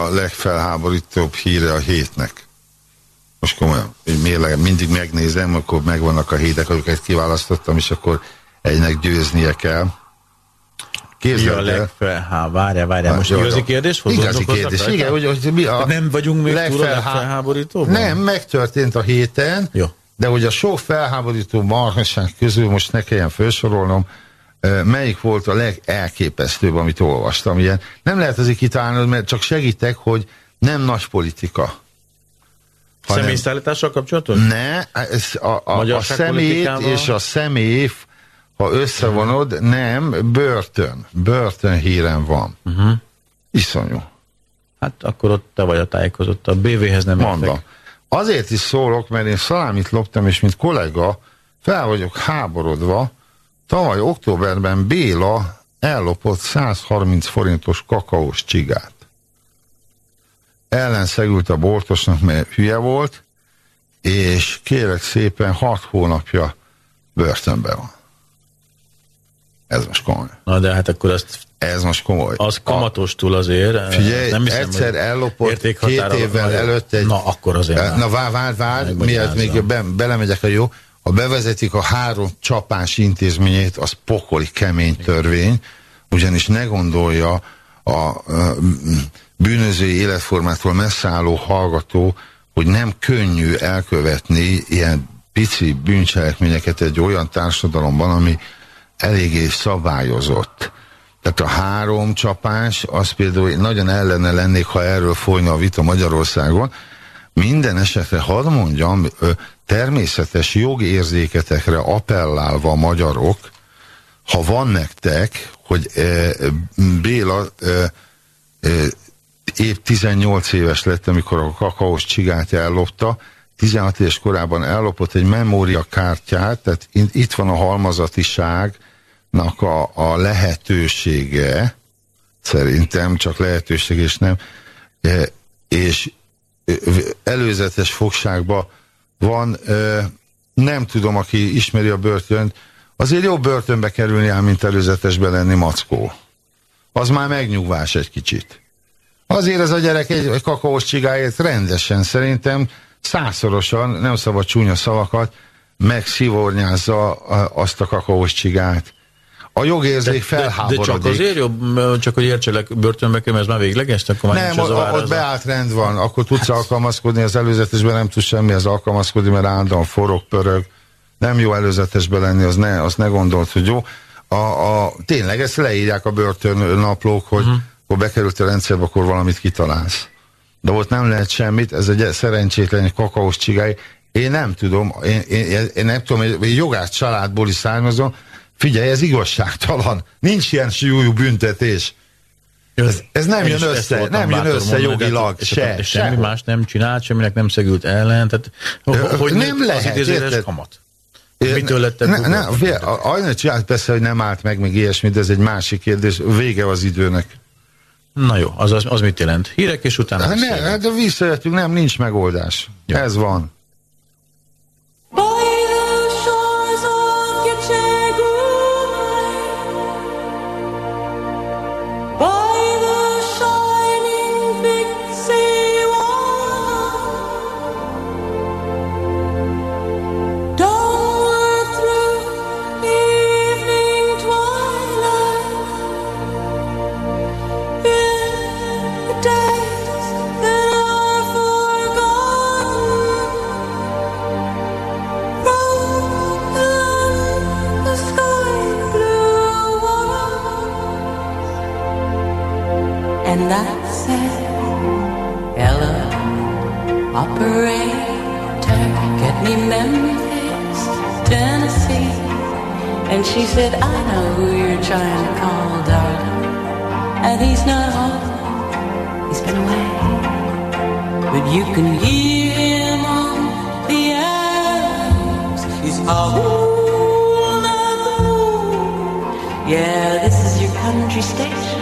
Speaker 4: A
Speaker 1: legfelháborítóbb híre a hétnek? Most komolyan, mérleg, mindig megnézem, akkor megvannak a hétek, amiket kiválasztottam, és akkor egynek győznie kell.
Speaker 2: Képzeld mi a legfelhá... Várjál, várjál, most igazi kérdés?
Speaker 1: Igazi kérdés, igen, hogy, hogy mi a
Speaker 2: Nem vagyunk még legfelhá... túl a legfelháborítóban?
Speaker 1: Nem, megtörtént a héten,
Speaker 2: Jó.
Speaker 1: de hogy a sok felháborító marhaság közül most ne kelljen felsorolnom, melyik volt a legelképesztőbb, amit olvastam. Ilyen. Nem lehet azért kitalálni, mert csak segítek, hogy nem nagy politika.
Speaker 2: Személyszállítással kapcsolatos?
Speaker 1: Ne, ez a, a, a szemét és a személy, ha összevonod, nem, börtön. Börtön hírem van. Uh
Speaker 2: -huh.
Speaker 1: Iszonyú.
Speaker 2: Hát akkor ott te vagy a tájékozott, a BV-hez nem
Speaker 1: Mondom. Azért is szólok, mert én szalámit loptam, és mint kollega fel vagyok háborodva, Tavaly októberben Béla ellopott 130 forintos kakaós csigát. Ellenszegült a boltosnak, mert hülye volt, és kérek szépen 6 hónapja börtönben van. Ez most komoly.
Speaker 2: Na de hát akkor azt
Speaker 1: ez most komoly.
Speaker 2: Az kamatos túl azért.
Speaker 1: Figyelj, nem hiszem, egyszer ellopott két évvel előtt egy...
Speaker 2: Na, akkor azért
Speaker 1: Na, vár, vár, vár, miért még be, belemegyek a jó ha bevezetik a három csapás intézményét, az pokoli kemény törvény, ugyanis ne gondolja a, bűnözői életformától messze álló hallgató, hogy nem könnyű elkövetni ilyen pici bűncselekményeket egy olyan társadalomban, ami eléggé szabályozott. Tehát a három csapás, az például nagyon ellene lennék, ha erről folyna a vita Magyarországon. Minden esetre hadd mondjam, természetes jogérzéketekre appellálva magyarok, ha van nektek, hogy e, Béla e, e, épp 18 éves lett, amikor a kakaós csigát ellopta, 16 éves korában ellopott egy memóriakártyát, tehát itt van a halmazatiságnak a, a lehetősége, szerintem csak lehetőség és nem, e, és e, előzetes fogságba van, nem tudom, aki ismeri a börtönt, azért jobb börtönbe kerülni ám, mint előzetesbe lenni mackó. Az már megnyugvás egy kicsit. Azért ez a gyerek egy, egy kakaós csigáért rendesen szerintem százszorosan, nem szabad csúnya szavakat, megszívornyázza azt a kakaós csigát, a jogérzék felháborodik.
Speaker 2: De, de csak azért jobb, csak hogy értselek börtönbe kell, ez már végleges? Akkor már
Speaker 1: nem, az a ott beállt rend van, akkor tudsz hát. alkalmazkodni, az előzetesben nem tudsz semmihez alkalmazkodni, mert állandóan forog, pörög. Nem jó előzetesbe lenni, az ne, az ne gondolt, hogy jó. A, a, tényleg ezt leírják a börtön naplók, hogy uh mhm. -huh. akkor bekerült a rendszerbe, akkor valamit kitalálsz. De ott nem lehet semmit, ez egy szerencsétlen egy kakaós csigály. Én nem tudom, én, én, én nem tudom, egy jogász családból is származom, Figyelj, ez igazságtalan. Nincs ilyen súlyú büntetés. Ez, ez nem jön össze, nem jön össze mondani, jogilag,
Speaker 2: se. És semmi se. más nem csinált, semminek nem szegült ellen, tehát
Speaker 1: hogy nem lehet, az
Speaker 2: érted? kamat. Mitől lett
Speaker 1: ne, ne, Ajna csinált persze, hogy nem állt meg, meg ilyesmi, de ez egy másik kérdés. Vége az időnek.
Speaker 2: Na jó, az, az, az mit jelent? Hírek és utána
Speaker 1: hát ne, hát de visszajöttünk, nem, nincs megoldás. Jó. Ez van. And I said,
Speaker 3: Hello, operator, get me Memphis, Tennessee. And she said, I know who you're trying to call, darling. And he's not home, he's been away. But you can hear him on the air. He's all Yeah, this is your country station.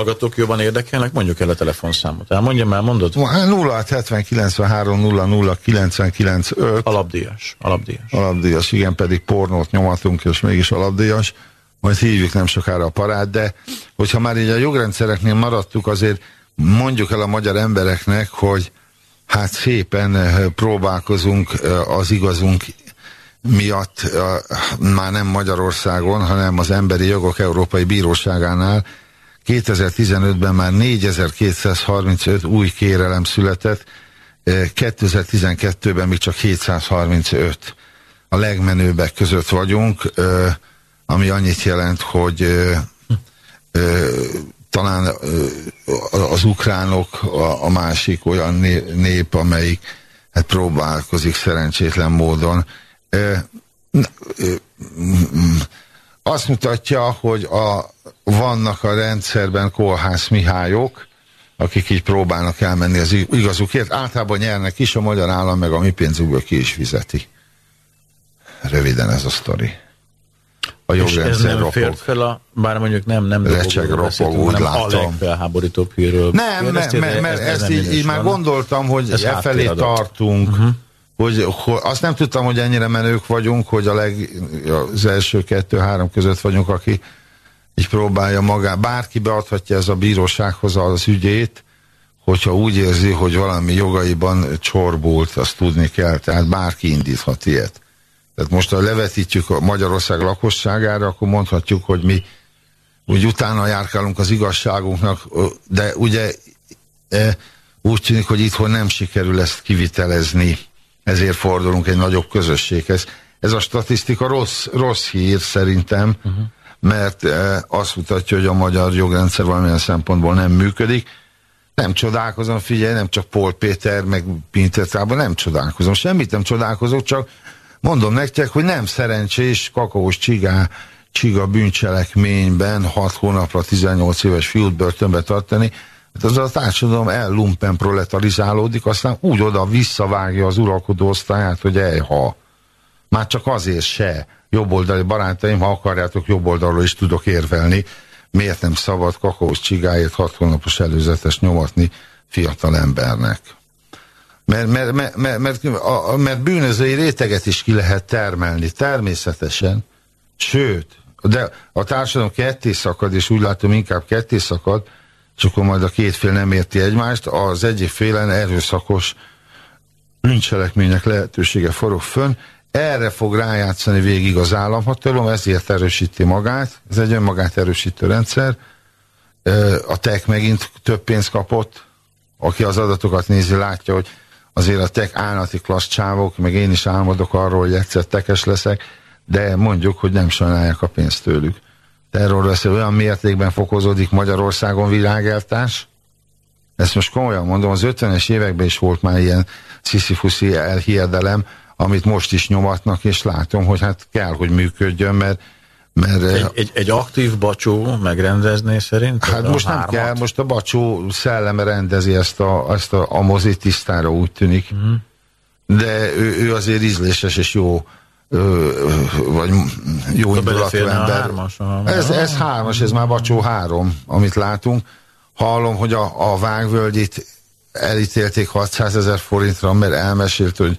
Speaker 3: Hallgatók jobban érdekelnek? Mondjuk el a telefonszámot. Elmondjam el, mondod?
Speaker 1: 0 73 00 99 5.
Speaker 3: Alapdíjas. Alapdíjas.
Speaker 1: Alapdíjas, igen, pedig pornót nyomatunk, és mégis alapdíjas. Majd hívjuk nem sokára a parát, de hogyha már így a jogrendszereknél maradtuk, azért mondjuk el a magyar embereknek, hogy hát szépen eh, próbálkozunk eh, az igazunk miatt már nem Magyarországon, hanem az Emberi Jogok Európai Bíróságánál 2015-ben már 4235 új kérelem született, 2012-ben még csak 735. A legmenőbbek között vagyunk, ami annyit jelent, hogy talán az ukránok a másik olyan nép, amelyik hát próbálkozik szerencsétlen módon azt mutatja, hogy a, vannak a rendszerben Kolhász Mihályok, akik így próbálnak elmenni az igazukért. Általában nyernek is, a magyar állam meg a mi pénzükből ki is fizeti. Röviden ez a sztori.
Speaker 3: A és ez nem ropog. fel a, bár mondjuk nem, nem
Speaker 1: Recseg ropog, úgy látom.
Speaker 3: a legfelháborítóbb hírről.
Speaker 1: Nem, mert, mert, mert ezt, ezt így, így már gondoltam, hogy e felé tartunk. Uh mhm. -huh hogy, hogy azt nem tudtam, hogy ennyire menők vagyunk, hogy a leg, az első kettő-három között vagyunk, aki így próbálja magát, bárki beadhatja ez a bírósághoz az ügyét, hogyha úgy érzi, hogy valami jogaiban csorbult, azt tudni kell, tehát bárki indíthat ilyet. Tehát most, ha levetítjük a Magyarország lakosságára, akkor mondhatjuk, hogy mi úgy utána járkálunk az igazságunknak, de ugye e, úgy tűnik, hogy itthon nem sikerül ezt kivitelezni ezért fordulunk egy nagyobb közösséghez. Ez a statisztika rossz, rossz hír szerintem, uh -huh. mert e, azt mutatja, hogy a magyar jogrendszer valamilyen szempontból nem működik. Nem csodálkozom, figyelj, nem csak Pol Péter, meg Pintetában nem csodálkozom. Semmit nem csodálkozok, csak mondom nektek, hogy nem szerencsés kakaós csigá, csiga bűncselekményben 6 hónapra 18 éves fiút börtönbe tartani, Hát az a társadalom ellumpen proletarizálódik, aztán úgy oda visszavágja az uralkodó osztályát, hogy ejha. Már csak azért se. Jobboldali barátaim, ha akarjátok, jobboldalról is tudok érvelni. Miért nem szabad kakaós csigáért hat hónapos előzetes nyomatni fiatal embernek? Mert, mert, mert, mert, mert, a, mert bűnözői réteget is ki lehet termelni, természetesen. Sőt, de a társadalom ketté szakad, és úgy látom inkább ketté szakad, és akkor majd a két fél nem érti egymást, az egyik félen erőszakos bűncselekmények lehetősége forog fönn, erre fog rájátszani végig az államhatalom, ezért erősíti magát, ez egy önmagát erősítő rendszer, a TEK megint több pénzt kapott, aki az adatokat nézi, látja, hogy azért a tek állati klassz csávok, meg én is álmodok arról, hogy egyszer tekes leszek, de mondjuk, hogy nem sajnálják a pénzt tőlük. Terror lesz, olyan mértékben fokozódik Magyarországon világeltás, ezt most komolyan mondom, az 50-es években is volt már ilyen sziszifuszi elhiedelem, amit most is nyomatnak, és látom, hogy hát kell, hogy működjön, mert mert
Speaker 2: egy, egy, egy aktív bacsó megrendezné szerint?
Speaker 1: Hát most nem hármat? kell, most a bacsó szelleme rendezi ezt a, ezt a, a mozi tisztára, úgy tűnik. Mm. De ő, ő azért ízléses és jó vagy jó indulatú ember. Hármas, ez, ez hármas, ez már bacsó három, amit látunk. Hallom, hogy a, a vágvölgyit elítélték 600 ezer forintra, mert elmesélt, hogy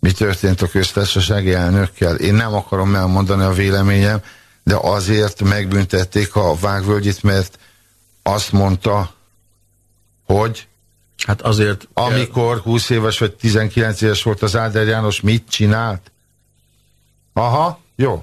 Speaker 1: mi történt a köztársasági elnökkel. Én nem akarom elmondani a véleményem, de azért megbüntették a vágvölgyit, mert azt mondta, hogy
Speaker 2: Hát azért...
Speaker 1: Amikor 20 éves vagy 19 éves volt az Áder János, mit csinált? Aha, jó.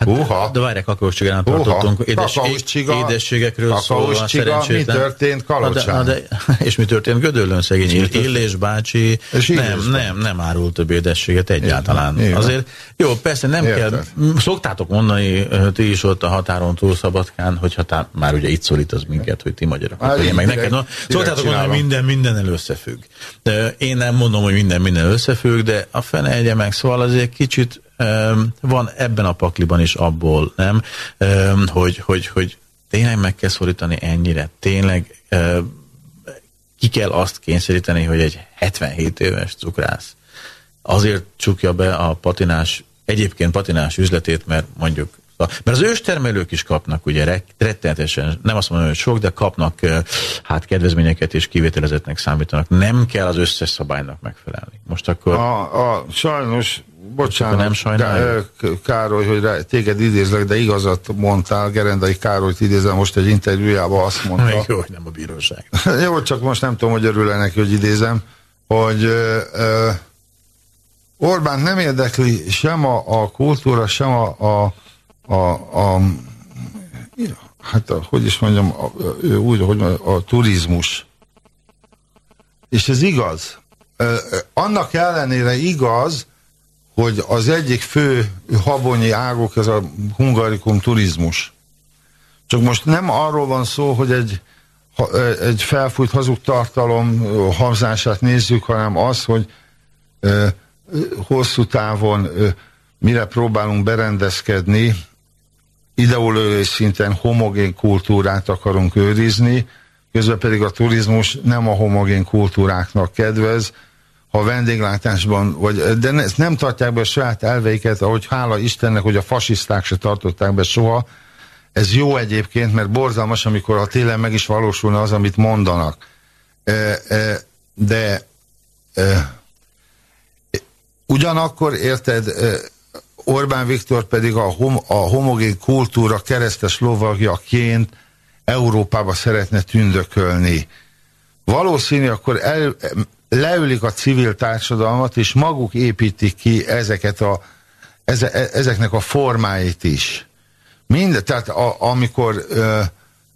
Speaker 2: Hát Uha. De, várják, kakaócsigánál tartottunk. Édes,
Speaker 1: kakaócsiga,
Speaker 2: édességekről szólva,
Speaker 1: Mi történt Kalocsán?
Speaker 2: De, de, <laughs> és mi történt Gödöllön szegény? Illés bácsi és nem, nem, nem árult több édességet egyáltalán. Igen. Azért, jó, persze nem Érted. kell, szoktátok mondani ti is ott a határon túl Szabadkán, hogy határ, már ugye itt szólít az minket, hogy ti magyarok. Hát, én meg neked, no, szoktátok mondani, hogy minden minden összefügg. De én nem mondom, hogy minden minden összefügg, de a fene egye meg, szóval azért kicsit van ebben a pakliban is abból, nem, hogy, hogy, hogy tényleg meg kell szorítani ennyire, tényleg ki kell azt kényszeríteni, hogy egy 77 éves cukrász azért csukja be a patinás, egyébként patinás üzletét, mert mondjuk mert az őstermelők is kapnak, ugye rettenetesen, nem azt mondom, hogy sok, de kapnak hát kedvezményeket és kivételezetnek számítanak. Nem kell az összes szabálynak megfelelni. Most akkor...
Speaker 1: A, a, sajnos Bocsánat, nem. Károly, hogy rá, téged idézlek, de igazat mondtál, Gerendai Károlyt idézem most egy interjújában azt mondta.
Speaker 2: Még jó, hogy nem a bíróság. <laughs>
Speaker 1: jó, csak most nem tudom, hogy örül neki, hogy idézem, hogy uh, Orbán nem érdekli sem a, a kultúra, sem a, a, a, a hát a, hogy is mondjam, a, a, úgy, hogy a, a turizmus. És ez igaz. Annak ellenére igaz, hogy az egyik fő habonyi ágok ez a hungarikum turizmus. Csak most nem arról van szó, hogy egy, egy felfújt hazug tartalom hamzását nézzük, hanem az, hogy hosszú távon mire próbálunk berendezkedni, ideológiai szinten homogén kultúrát akarunk őrizni, közben pedig a turizmus nem a homogén kultúráknak kedvez, ha vendéglátásban, vagy, de ezt nem tartják be a saját elveiket, ahogy hála Istennek, hogy a fasiszták se tartották be soha. Ez jó egyébként, mert borzalmas, amikor a télen meg is valósulna az, amit mondanak. E, e, de e, ugyanakkor, érted, Orbán Viktor pedig a, hom, a homogén kultúra keresztes lovagjaként Európába szeretne tündökölni. Valószínű, akkor el, leülik a civil társadalmat, és maguk építik ki ezeket a, eze, e, ezeknek a formáit is. Mind, tehát a, amikor ö,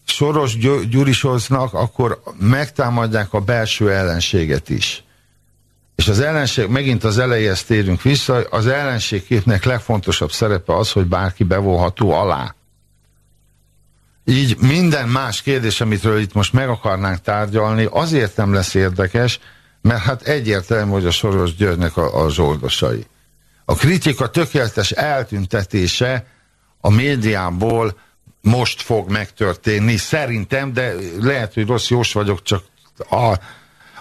Speaker 1: soros gyurisoznak, akkor megtámadják a belső ellenséget is. És az ellenség, megint az elejéhez térünk vissza, az ellenségképnek legfontosabb szerepe az, hogy bárki bevonható alá. Így minden más kérdés, amitről itt most meg akarnánk tárgyalni, azért nem lesz érdekes, mert hát egyértelmű, hogy a Soros Györgynek a, a zsoldosai. A kritika tökéletes eltüntetése a médiából most fog megtörténni, szerintem, de lehet, hogy rossz jós vagyok, csak a,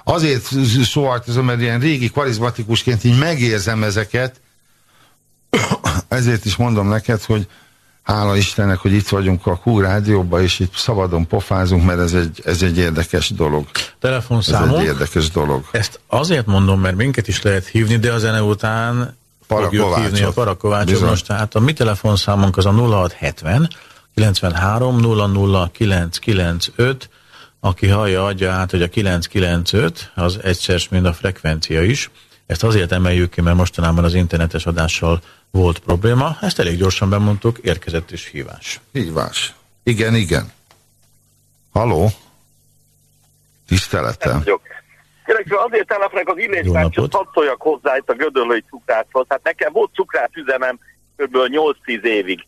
Speaker 1: azért szóval, mert ilyen régi karizmatikusként így megérzem ezeket, <coughs> ezért is mondom neked, hogy hála Istennek, hogy itt vagyunk a Q rádióban, és itt szabadon pofázunk, mert ez egy, ez egy érdekes dolog.
Speaker 2: Telefonszámunk.
Speaker 1: Ez egy érdekes dolog.
Speaker 2: Ezt azért mondom, mert minket is lehet hívni, de a zene után fogjuk hívni a Parakovácsot. Most tehát a mi telefonszámunk az a 0670 93 00 995 aki hallja, adja át, hogy a 995 az egyszer, mint a frekvencia is. Ezt azért emeljük ki, mert mostanában az internetes adással volt probléma. Ezt elég gyorsan bemondtuk, érkezett is hívás.
Speaker 1: Hívás. Igen, igen. Haló? Tiszteletem.
Speaker 5: Kérlek, azért telefonálok az illésbácsot, hadd szóljak hozzá itt a gödöllői cukrászhoz. Hát nekem volt üzemem kb. 8-10 évig.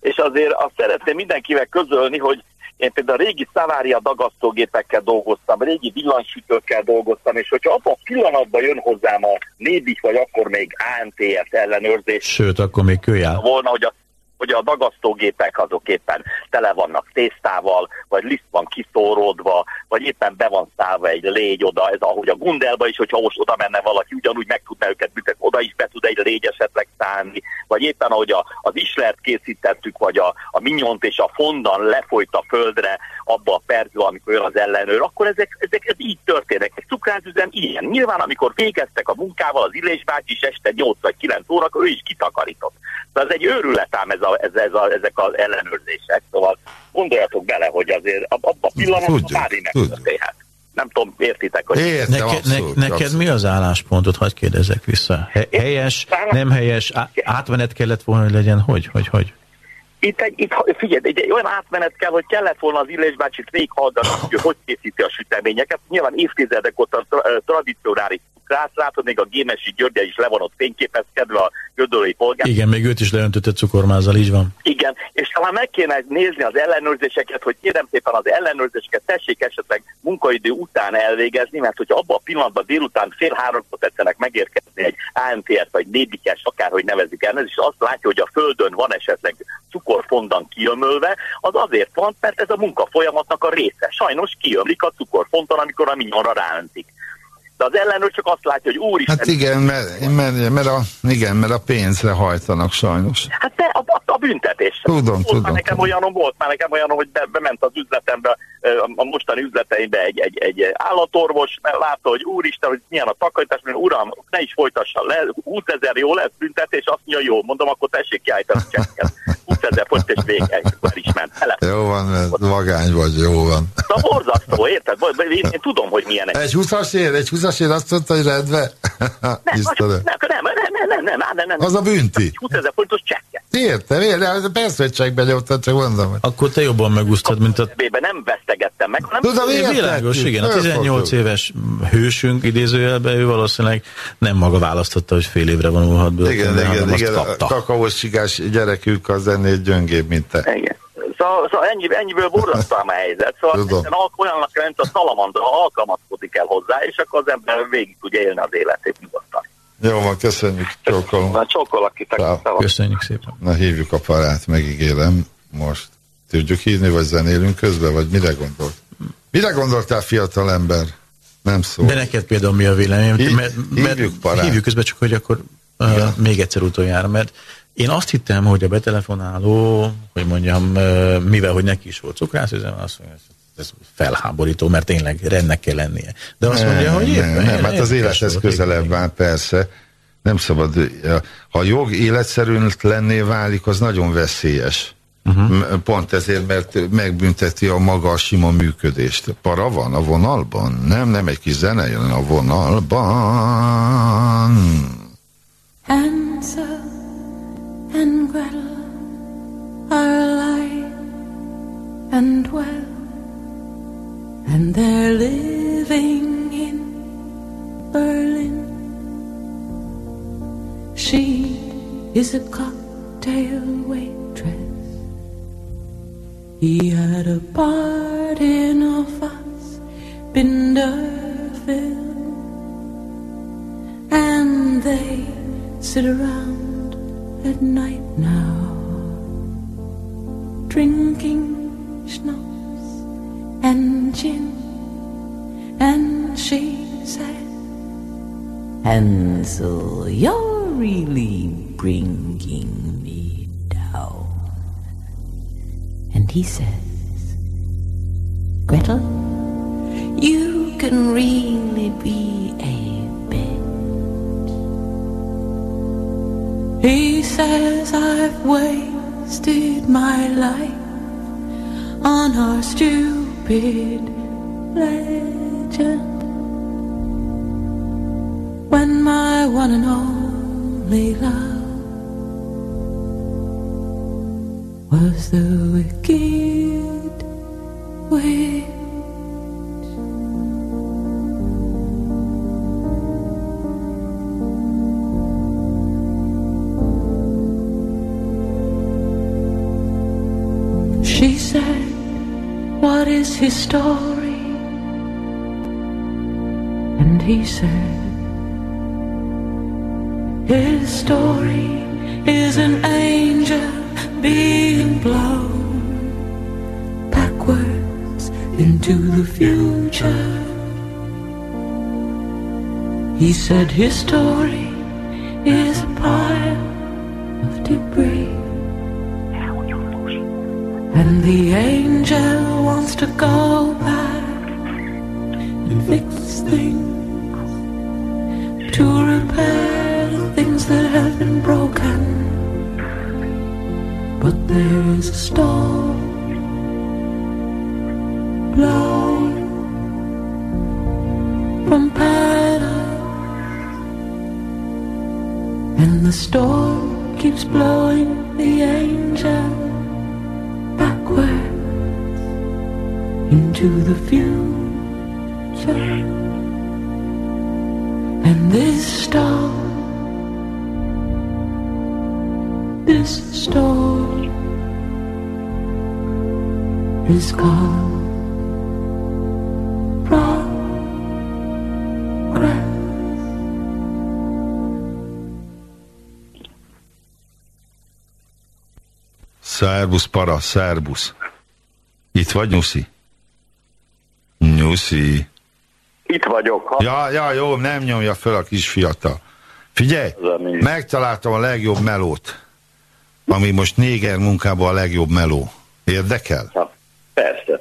Speaker 5: És azért azt szeretném mindenkivel közölni, hogy én például a régi szavária dagasztógépekkel dolgoztam, régi villanysütőkkel dolgoztam, és hogyha abban a pillanatban jön hozzám a nébik, vagy akkor még ANTS ellenőrzés.
Speaker 2: Sőt, akkor még kölyál.
Speaker 5: Volna, hogy a hogy a dagasztógépek azok éppen tele vannak tésztával, vagy liszt van kiszóródva, vagy éppen be van szállva egy légy oda, ez ahogy a Gundelba is, hogyha most oda menne valaki, ugyanúgy meg tudná őket büntetni, oda is be tud egy légy esetleg szállni, vagy éppen ahogy a, az islert készítettük, vagy a, a minyont és a fondan lefolyt a földre, abba a percben, amikor jön az ellenőr, akkor ezek, ezek ez így történnek. Egy cukrászüzem ilyen. Nyilván, amikor végeztek a munkával, az Illés bácsi is este 8 vagy 9 órakor ő is kitakarított. De ez egy őrület ám ez a, ez, ez a, ezek az ellenőrzések. Szóval gondoljatok bele, hogy azért abban a pillanatban bármi megtörténhet. Nem tudom, értitek, hogy...
Speaker 1: Értem,
Speaker 2: Neke, abszolút, ne, neked abszolút. mi az álláspontod? Hadd kérdezek vissza. He, helyes, nem helyes, átmenet kellett volna, hogy legyen? Hogy, hogy, hogy?
Speaker 5: Itt, egy, itt figyelj, egy, egy olyan átmenet kell, hogy kellett volna az Illés bácsit végighallgatni, hogy hogy készíti a süteményeket. Nyilván évtizedek óta tradicionális cukrász, látod, még a Gémesi György is le van ott fényképezkedve a gödölői polgár.
Speaker 2: Igen, még őt is leöntötte cukormázzal, így van.
Speaker 5: Igen, és talán meg kéne nézni az ellenőrzéseket, hogy kérem szépen az ellenőrzéseket tessék esetleg munkaidő után elvégezni, mert hogyha abban a pillanatban délután fél háromkor tetszenek megérkezni egy AMTS vagy nébikes, akárhogy nevezik el, és azt látja, hogy a földön van esetleg cukorfondan kiömölve, az azért van, mert ez a munka folyamatnak a része. Sajnos kiömlik a cukorfonton, amikor a minyonra rántik de az ellenőr csak azt látja, hogy úristen...
Speaker 1: Hát igen, mert, mert, mert, a, igen, mert a pénzre hajtanak sajnos.
Speaker 5: Hát te a, a, a büntetés.
Speaker 1: Tudom, volt tudom.
Speaker 5: Már nekem
Speaker 1: tudom.
Speaker 5: olyanom, volt már nekem olyanom, hogy be, bement az üzletembe, a mostani üzleteimbe egy, egy, egy állatorvos, mert látta, hogy úristen, hogy milyen a takarítás, mert uram, ne is folytassa le, 20 ezer jó lesz büntetés, azt mondja, jó, mondom, akkor tessék kiállítani a csekket. 20 ezer fogyt és vége, már is ment. Ele.
Speaker 1: Jó van, mert vagány vagy, jó van.
Speaker 5: De borzasztó, érted? Én, én, tudom, hogy milyen
Speaker 1: egy. Egy 20-as ér, egy 20-as ér azt mondta, hogy rendben. <laughs>
Speaker 5: Nem, nem, nem, nem, nem, nem, nem, nem.
Speaker 1: Az a bünti.
Speaker 5: 20 ezer forintos csekket.
Speaker 1: Értem, értem, persze, hogy csekkbe nyomtad, csak mondom.
Speaker 2: Akkor te jobban megúsztad, mint a...
Speaker 5: Nem vesztegettem meg, hanem...
Speaker 2: Tudom, én világos, igen. A 18 éves hősünk idézőjelben, ő valószínűleg nem maga választotta, hogy fél évre vonulhat
Speaker 1: be. Igen, igen, igen. A kakaós csigás gyerekük az ennél gyöngébb, mint te.
Speaker 5: Igen. Szóval, szóval ennyi, ennyiből borzasztó a helyzet. Szóval olyannak kell, mint a szalamandra, alkalmazkodik el hozzá, és akkor az ember végig tudja élni az életét nyugodtan.
Speaker 1: Jó van, köszönjük, csókolom.
Speaker 5: Na, csókolak ki,
Speaker 2: Köszönjük szépen.
Speaker 1: Na, hívjuk a parát, megígérem most. Tudjuk hívni, vagy zenélünk közben, vagy mire gondolt? Mire gondoltál, fiatal ember? Nem szól.
Speaker 2: De neked például mi a vélemény?
Speaker 1: Hí, mert, mert hívjuk parát.
Speaker 2: Hívjuk közben, csak hogy akkor uh, még egyszer utoljára, mert én azt hittem, hogy a betelefonáló, hogy mondjam, mivel, hogy neki is volt cukrászüzem, azt mondja, ez felháborító, mert tényleg rendnek kell lennie. De azt mondja, hogy éppen,
Speaker 1: nem, nem, hát az élethez közelebb van, persze. Nem szabad, ha jog lenné válik, az nagyon veszélyes. Uh-huh. Pont ezért, mert megbünteti a maga a sima működést. Para van a vonalban? Nem, nem egy kis zene jön a vonalban.
Speaker 3: Hansel and Gretel are alive and well and they're living in Berlin. She is a cocktail waitress. He had a part in a Fassbinderville, and they sit around at night now, drinking schnapps and gin, and she said, Hansel, you're really bringing me down. And he says, Gretel, you can really be says I've wasted my life on our stupid legend. When my one and only love was the wicked witch. His story. And he said, His story is an angel being blown backwards into the future. He said his story is a pile of debris. And the angel wants to go back. And fix this storm is progress.
Speaker 1: Szerbusz, para, szerbusz. Itt vagy, Nyuszi? Nyuszi.
Speaker 4: Itt vagyok. Ha
Speaker 1: Ja, ja, jó, nem nyomja fel a kis fiatal. Figyelj, megtaláltam a legjobb melót, ami most néger munkában a legjobb meló. Érdekel?
Speaker 4: Ha, persze.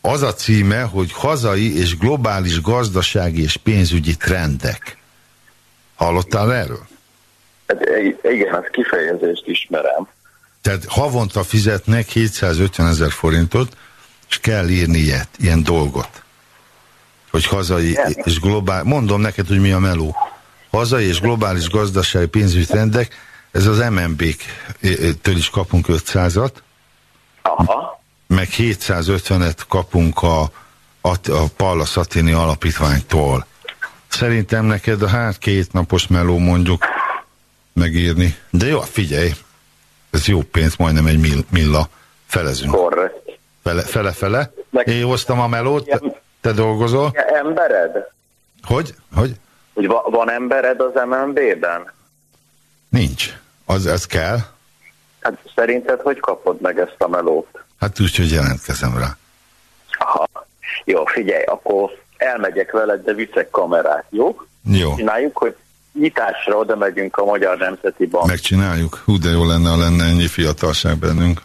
Speaker 1: Az a címe, hogy hazai és globális gazdasági és pénzügyi trendek. Hallottál erről?
Speaker 4: Hát, i- igen, az kifejezést ismerem.
Speaker 1: Tehát havonta fizetnek 750 ezer forintot, és kell írni ilyet, ilyen dolgot. Hogy hazai
Speaker 4: Igen.
Speaker 1: és globális, mondom neked, hogy mi a meló. Hazai és globális gazdasági pénzügyi trendek, ez az MNB-től is kapunk 500-at,
Speaker 4: Aha.
Speaker 1: meg 750-et kapunk a, a, a Palla Szatini alapítványtól. Szerintem neked a hát két napos meló mondjuk megírni. De jó, figyelj, ez jó pénz, majdnem egy mill, milla. Felezünk.
Speaker 4: Korrekt.
Speaker 1: Fele, fele, fele.
Speaker 4: Meg-
Speaker 1: Én hoztam a melót, te, te dolgozol.
Speaker 4: Embered?
Speaker 1: Hogy? Hogy?
Speaker 4: Hogy va- van embered az MNB-ben?
Speaker 1: Nincs. Az, ez kell.
Speaker 4: Hát szerinted hogy kapod meg ezt a melót?
Speaker 1: Hát úgy, hogy jelentkezem rá.
Speaker 4: Aha. Jó, figyelj, akkor elmegyek veled, de viszek kamerát, jó?
Speaker 1: Jó,
Speaker 4: Csináljuk, hogy nyitásra oda megyünk a Magyar Nemzeti Bank.
Speaker 1: megcsináljuk. Hú, de jó lenne, ha lenne ennyi fiatalság bennünk.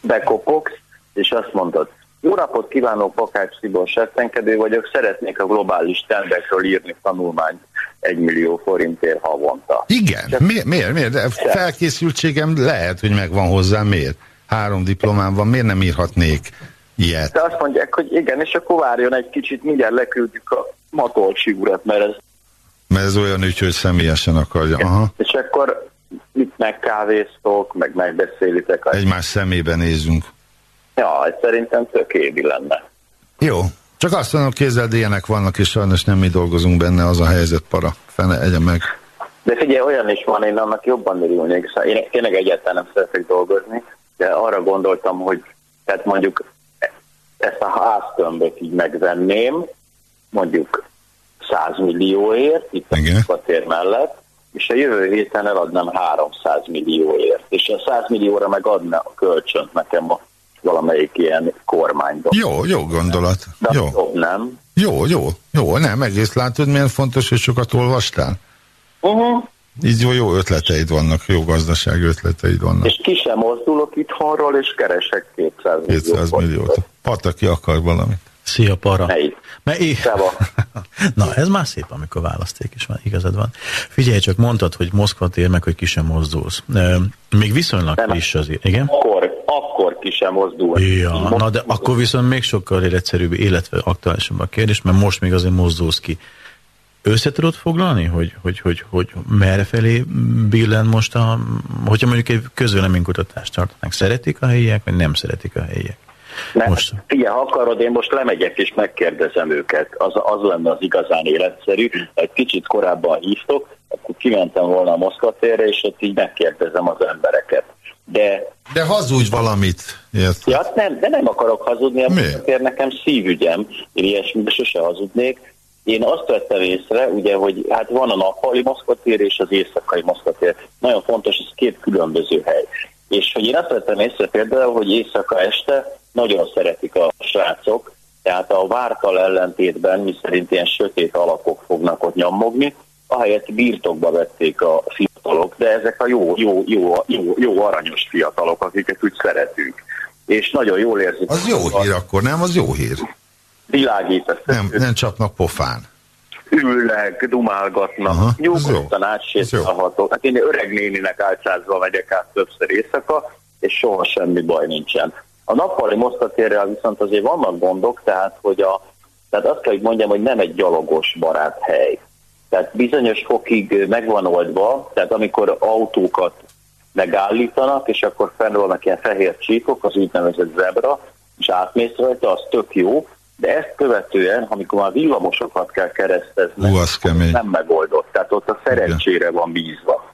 Speaker 4: Bekopogsz, és azt mondod, jó napot kívánok, Pakács Tibor Settenkedő vagyok, szeretnék a globális trendekről írni tanulmányt egy millió forintért havonta.
Speaker 1: Igen, miért, miért, miért? De felkészültségem lehet, hogy megvan hozzá, miért? Három diplomám van, miért nem írhatnék ilyet?
Speaker 4: De azt mondják, hogy igen, és akkor várjon egy kicsit, mindjárt leküldjük a Matolcsi urat, mert ez
Speaker 1: Mert ez olyan ügy, hogy személyesen akarja. Aha.
Speaker 4: És akkor itt megkávéztok, meg megbeszélitek.
Speaker 1: Egymás szemébe nézünk.
Speaker 4: Ja, ez szerintem tök évi lenne.
Speaker 1: Jó. Csak azt mondom, kézzel ilyenek vannak, és sajnos nem mi dolgozunk benne, az a helyzet para. Fene, egyen meg.
Speaker 4: De figyelj, olyan is van, én annak jobban örülnék. Szóval én tényleg egyáltalán nem szeretek dolgozni, de arra gondoltam, hogy tehát mondjuk ezt a háztömböt így megvenném, mondjuk 100 millióért, itt
Speaker 1: Igen.
Speaker 4: a kvartér mellett, és a jövő héten eladnám 300 millióért, és a 100 millióra meg adna a kölcsönt nekem a valamelyik ilyen kormányban.
Speaker 1: Jó, jó gondolat.
Speaker 4: De
Speaker 1: Jó,
Speaker 4: jobb, nem?
Speaker 1: jó, jó, jó, nem, egész látod, milyen fontos, hogy sokat olvastál?
Speaker 4: Uh-huh.
Speaker 1: Így jó, jó ötleteid vannak, jó gazdasági ötleteid vannak.
Speaker 4: És ki sem mozdulok itthonról, és keresek 200 milliót.
Speaker 1: 200 milliót. Pataki akar valamit.
Speaker 2: Szia, para.
Speaker 4: Melyik? Szeva. <laughs>
Speaker 2: Na, ez már szép, amikor választék is van, igazad van. Figyelj, csak mondtad, hogy Moszkva tér meg, hogy ki sem mozdulsz. Még viszonylag
Speaker 4: Nem.
Speaker 2: friss azért, igen?
Speaker 4: Akkor, akkor ki sem mozdul.
Speaker 2: Ja, na de akkor viszont még sokkal életszerűbb, illetve aktuálisabb a kérdés, mert most még azért mozdulsz ki. Össze tudod foglalni, hogy, hogy, hogy, hogy merre felé billen most a, hogyha mondjuk egy közvéleménykutatást tartanak, szeretik a helyiek, vagy nem szeretik a helyiek?
Speaker 4: Mert
Speaker 2: Most.
Speaker 4: figyelj, ha akarod, én most lemegyek és megkérdezem őket. Az, az lenne az igazán életszerű. Egy kicsit korábban hívtok, akkor kimentem volna a Moszkva térre, és ott így megkérdezem az embereket. De...
Speaker 1: De hazudj valamit.
Speaker 4: Érted? Ja, hát nem, de nem akarok hazudni, mert nekem szívügyem, én ilyesmibe sose hazudnék. Én azt vettem észre, ugye, hogy hát van a nappali moszkvatér és az éjszakai moszkvatér. Nagyon fontos, ez két különböző hely. És hogy én azt vettem észre például, hogy éjszaka este nagyon szeretik a srácok, tehát a vártal ellentétben, mi szerint ilyen sötét alakok fognak ott nyomogni, ahelyett birtokba vették a fiatalok, de ezek a jó, jó, jó, jó, jó aranyos fiatalok, akiket úgy szeretünk. És nagyon jól érzik.
Speaker 1: Az jó hír akkor, nem? Az jó hír.
Speaker 4: Világít.
Speaker 1: Nem, nem csapnak pofán.
Speaker 4: Ülnek, dumálgatnak, Aha, nyugodtan átsétálhatok. Hát én öreg néninek álcázva megyek át többször éjszaka, és soha semmi baj nincsen. A nappali moszkatérrel viszont azért vannak gondok, tehát, hogy a, tehát azt kell, hogy mondjam, hogy nem egy gyalogos barát hely. Tehát bizonyos fokig megvan oldva, tehát amikor autókat megállítanak, és akkor fenn vannak ilyen fehér csíkok, az úgynevezett zebra, és átmész rajta, az tök jó, de ezt követően, amikor már villamosokat kell keresztezni,
Speaker 1: Hú, az kemény.
Speaker 4: nem megoldott. Tehát ott a szerencsére van bízva.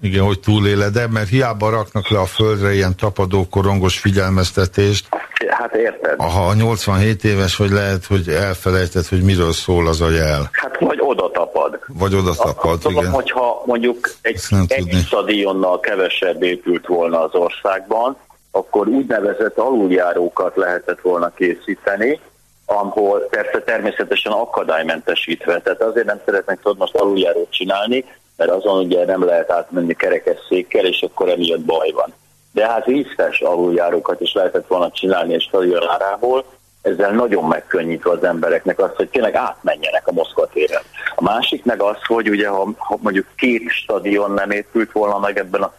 Speaker 1: Igen, hogy túléled -e, mert hiába raknak le a földre ilyen tapadó korongos figyelmeztetést.
Speaker 4: Hát érted.
Speaker 1: Ha 87 éves vagy lehet, hogy elfelejtett, hogy miről szól az a jel.
Speaker 4: Hát vagy oda tapad.
Speaker 1: Vagy oda tapad,
Speaker 4: Azt igen. hogyha mondjuk egy, egy stadionnal kevesebb épült volna az országban, akkor úgynevezett aluljárókat lehetett volna készíteni, ahol persze természetesen akadálymentesítve. Tehát azért nem szeretnek tudod most aluljárót csinálni, mert azon ugye nem lehet átmenni kerekesszékkel, és akkor emiatt baj van. De hát vízfes aluljárókat is lehetett volna csinálni egy stadion árából, ezzel nagyon megkönnyítve az embereknek azt, hogy tényleg átmenjenek a Moszkva téren. A másik meg az, hogy ugye ha, ha mondjuk két stadion nem épült volna meg ebben a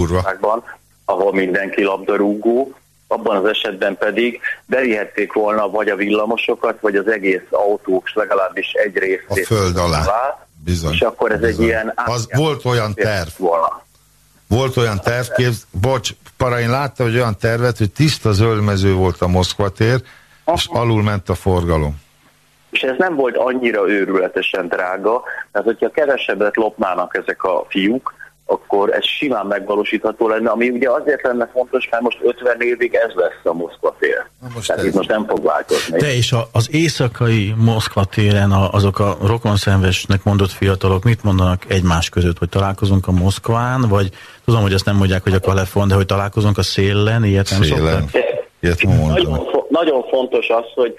Speaker 4: országban, ahol mindenki labdarúgó, abban az esetben pedig bevihették volna vagy a villamosokat, vagy az egész autók legalábbis egy részét.
Speaker 1: A föld alá. alá
Speaker 4: Bizony. És akkor ez bizony. egy ilyen...
Speaker 1: Az volt olyan terv. Volna. Volt olyan terv, képz, bocs, para, én láttam, hogy olyan tervet, hogy tiszta zöldmező volt a Moszkva tér, Aha. és alul ment a forgalom.
Speaker 4: És ez nem volt annyira őrületesen drága, mert hogyha kevesebbet lopnának ezek a fiúk, akkor ez simán megvalósítható lenne, ami ugye azért lenne fontos, mert most 50 évig ez lesz a Moszkva tér. Most Tehát itt most nem fog változni.
Speaker 2: De és a, az éjszakai Moszkva téren a, azok a rokonszenvesnek mondott fiatalok mit mondanak egymás között, hogy találkozunk a Moszkván, vagy tudom, hogy azt nem mondják, hogy a Kalefon, de hogy találkozunk a szélen, ilyet nem szélen.
Speaker 1: Ilyet
Speaker 4: nagyon, nagyon fontos az, hogy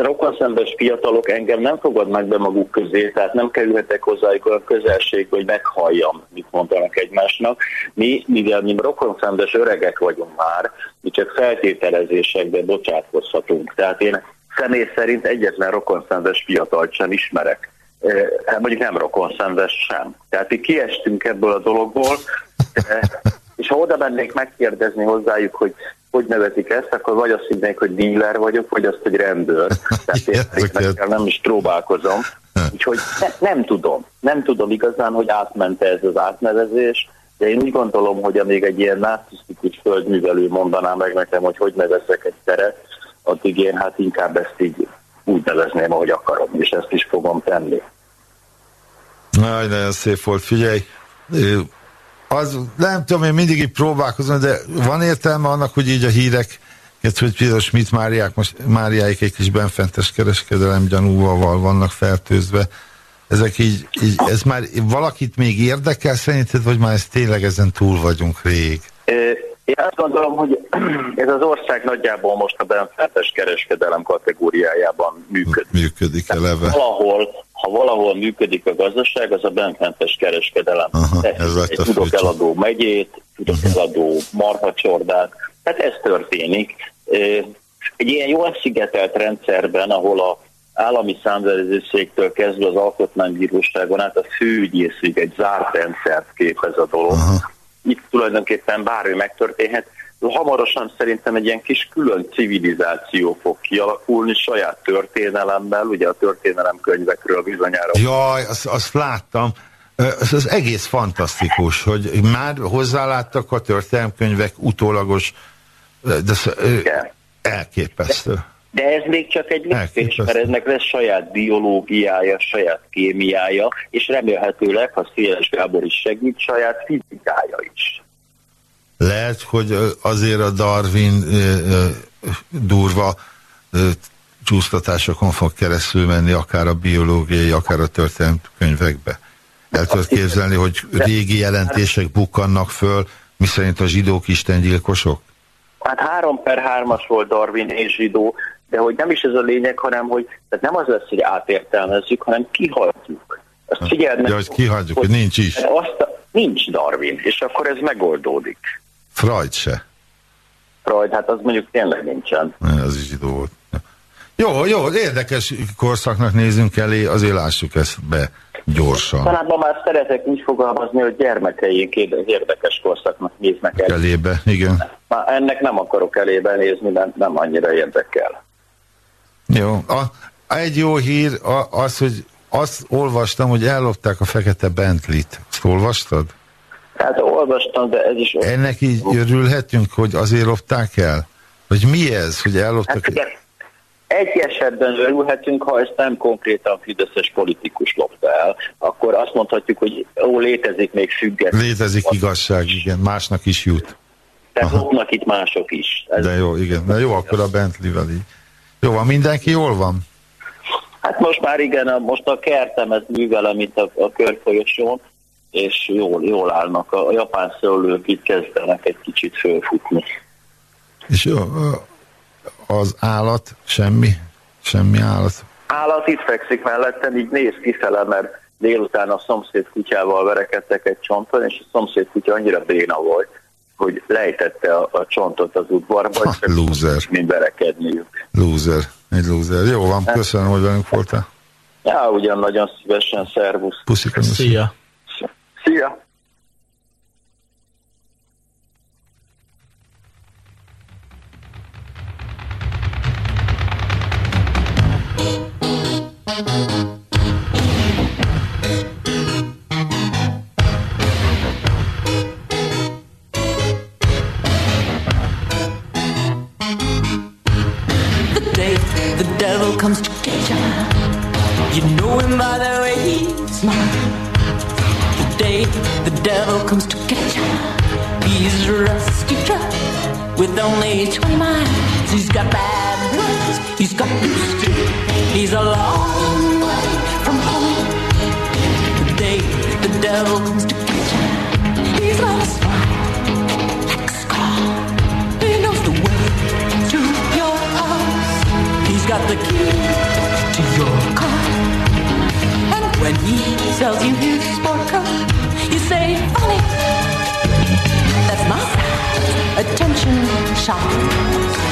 Speaker 4: rokonszembes fiatalok engem nem fogadnak be maguk közé, tehát nem kerülhetek hozzájuk olyan közelség, hogy meghalljam, mit mondanak egymásnak. Mi, mivel mi rokonszembes öregek vagyunk már, mi csak feltételezésekbe bocsátkozhatunk. Tehát én személy szerint egyetlen rokonszembes fiatalt sem ismerek. Hát mondjuk nem rokonszembes sem. Tehát mi kiestünk ebből a dologból, és ha oda mennék megkérdezni hozzájuk, hogy hogy nevezik ezt, akkor vagy azt hinnék, hogy díler vagyok, vagy azt, hogy rendőr. <laughs> Tehát én nem is próbálkozom. <laughs> Úgyhogy ne, nem tudom. Nem tudom igazán, hogy átmente ez az átnevezés, de én úgy gondolom, hogy amíg egy ilyen narcisztikus földművelő mondaná meg nekem, hogy hogy nevezzek egy teret, addig én hát inkább ezt így úgy nevezném, ahogy akarom, és ezt is fogom tenni.
Speaker 1: Aj, nagyon szép volt, figyelj! Az nem tudom, én mindig így próbálkozom, de van értelme annak, hogy így a hírek, hogy például Schmidt Máriák, most Máriáik egy kis benfentes kereskedelem gyanúval vannak fertőzve. Ezek így, így, ez már valakit még érdekel szerinted, vagy már ez tényleg ezen túl vagyunk rég?
Speaker 4: Én azt gondolom, hogy <clears throat> ez az ország nagyjából most a benfentes kereskedelem kategóriájában működik.
Speaker 1: Működik eleve.
Speaker 4: Valahol ha valahol működik a gazdaság, az a benfentes kereskedelem. Aha, ez egy tudok eladó megyét, tudok uh-huh. eladó marhacsordát, tehát ez történik. Egy ilyen jól szigetelt rendszerben, ahol a állami számverezőszéktől kezdve az alkotmánybíróságon át a főügyészig egy zárt rendszert képez a dolog. Aha. Itt tulajdonképpen bármi megtörténhet hamarosan szerintem egy ilyen kis külön civilizáció fog kialakulni saját történelemmel, ugye a történelemkönyvekről bizonyára.
Speaker 1: Jaj, azt, azt láttam. Ez az egész fantasztikus, hogy már hozzáláttak a történelemkönyvek utólagos, de Igen. elképesztő.
Speaker 4: De ez még csak egy lépés, mert ennek lesz saját biológiája, saját kémiája, és remélhetőleg, ha Széles Gábor is segít, saját fizikája is.
Speaker 1: Lehet, hogy azért a Darwin durva csúsztatásokon fog keresztül menni, akár a biológiai, akár a történelmi könyvekbe. El tudod képzelni, hogy régi jelentések bukkannak föl, miszerint a zsidók istengyilkosok?
Speaker 4: Hát három per hármas volt Darwin és zsidó, de hogy nem is ez a lényeg, hanem hogy tehát nem az lesz, hogy átértelmezzük, hanem kihagyjuk.
Speaker 1: Azt figyeld meg, ja, hogy kihagyjuk, hogy, hogy nincs is.
Speaker 4: Azt nincs Darwin, és akkor ez megoldódik.
Speaker 1: Freud se.
Speaker 4: Freud, hát az mondjuk tényleg nincsen.
Speaker 1: Ne, az is zsidó volt. Jó, jó, érdekes korszaknak nézünk elé, azért lássuk ezt be gyorsan.
Speaker 4: Talán ma már szeretek úgy fogalmazni, hogy gyermekeink érdekes korszaknak néznek
Speaker 1: el. Elébe, igen.
Speaker 4: Már ennek nem akarok elébe nézni, mert nem annyira érdekel.
Speaker 1: Jó. A, egy jó hír a, az, hogy azt olvastam, hogy ellopták a fekete Bentley-t. Azt olvastad?
Speaker 4: Hát olvastam, de ez is...
Speaker 1: Ennek így örülhetünk, hogy azért lopták el? Vagy mi ez, hogy elloptak? Hát,
Speaker 4: egy esetben örülhetünk, ha ezt nem konkrétan fideszes politikus lopta el, akkor azt mondhatjuk, hogy ó, létezik még független.
Speaker 1: Létezik igazság, igen, másnak is jut.
Speaker 4: Tehát lopnak itt mások is.
Speaker 1: Ez De jó, igen, de jó, akkor a Bentley-vel így. Jó, van, mindenki jól van?
Speaker 4: Hát most már igen, a, most a kertemet művelem itt a, a körfolyosón, és jól, jól állnak. A, japán szőlők itt kezdenek egy kicsit fölfutni.
Speaker 1: És jó, az állat, semmi? Semmi állat?
Speaker 4: Állat itt fekszik mellettem, így néz kifele, mert délután a szomszéd kutyával verekedtek egy csonton, és a szomszéd kutya annyira béna volt, hogy lejtette a, a csontot az udvarba, ha,
Speaker 1: és loser.
Speaker 4: mind verekedniük.
Speaker 1: Loser, egy loser. Jó van, hát- köszönöm, hogy velünk voltál.
Speaker 4: Ja, ugyan nagyon szívesen, szervusz.
Speaker 1: Puszik,
Speaker 2: Szia.
Speaker 4: Szia.
Speaker 3: comes to get you. You know him by the way he smiles. The day the devil comes to get you, he's a rusty truck with only 20 miles. He's got bad blood, he's got loose. He's a long way from home. The day the devil comes to get you, he's smile like a scar. He knows the way to your house. He's got the key to your car. And when he tells you his say, funny, that's my. Attention shoppers.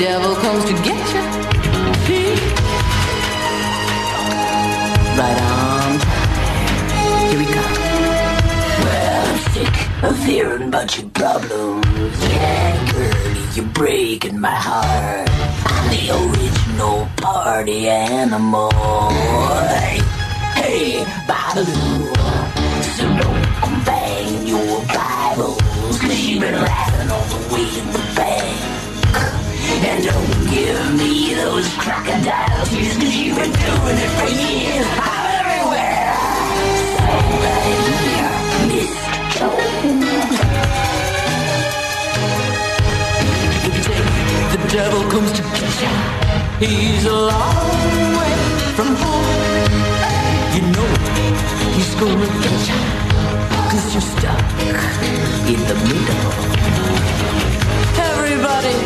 Speaker 3: Devil comes to get you, right on. Here we go. Well, I'm sick of hearing about your problems. Yeah, girlie, you're breaking my heart. I'm the original party animal. Hey, Babaloo. So don't bang your Bibles, cause you've been laughing all the way in the bank. And don't give me those crocodile tears, cause you've been doing it for years. I'm everywhere. Somebody. Jones. The day the devil comes to get ya, he's a long way from home. You know he's gonna get ya, cause you're stuck in the middle. Everybody,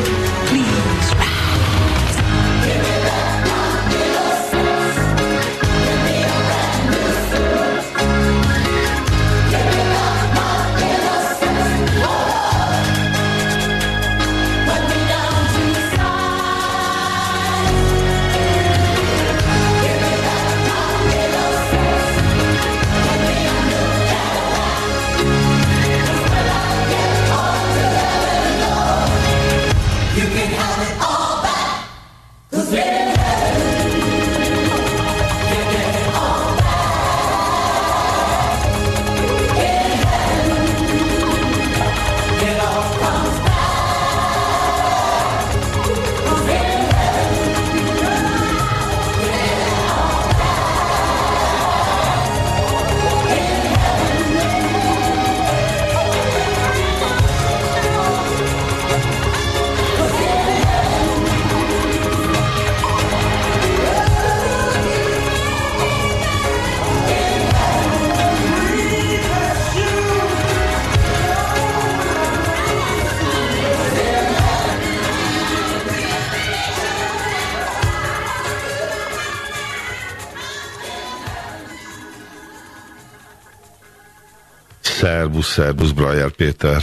Speaker 1: Szerbusz, Brajer Péter.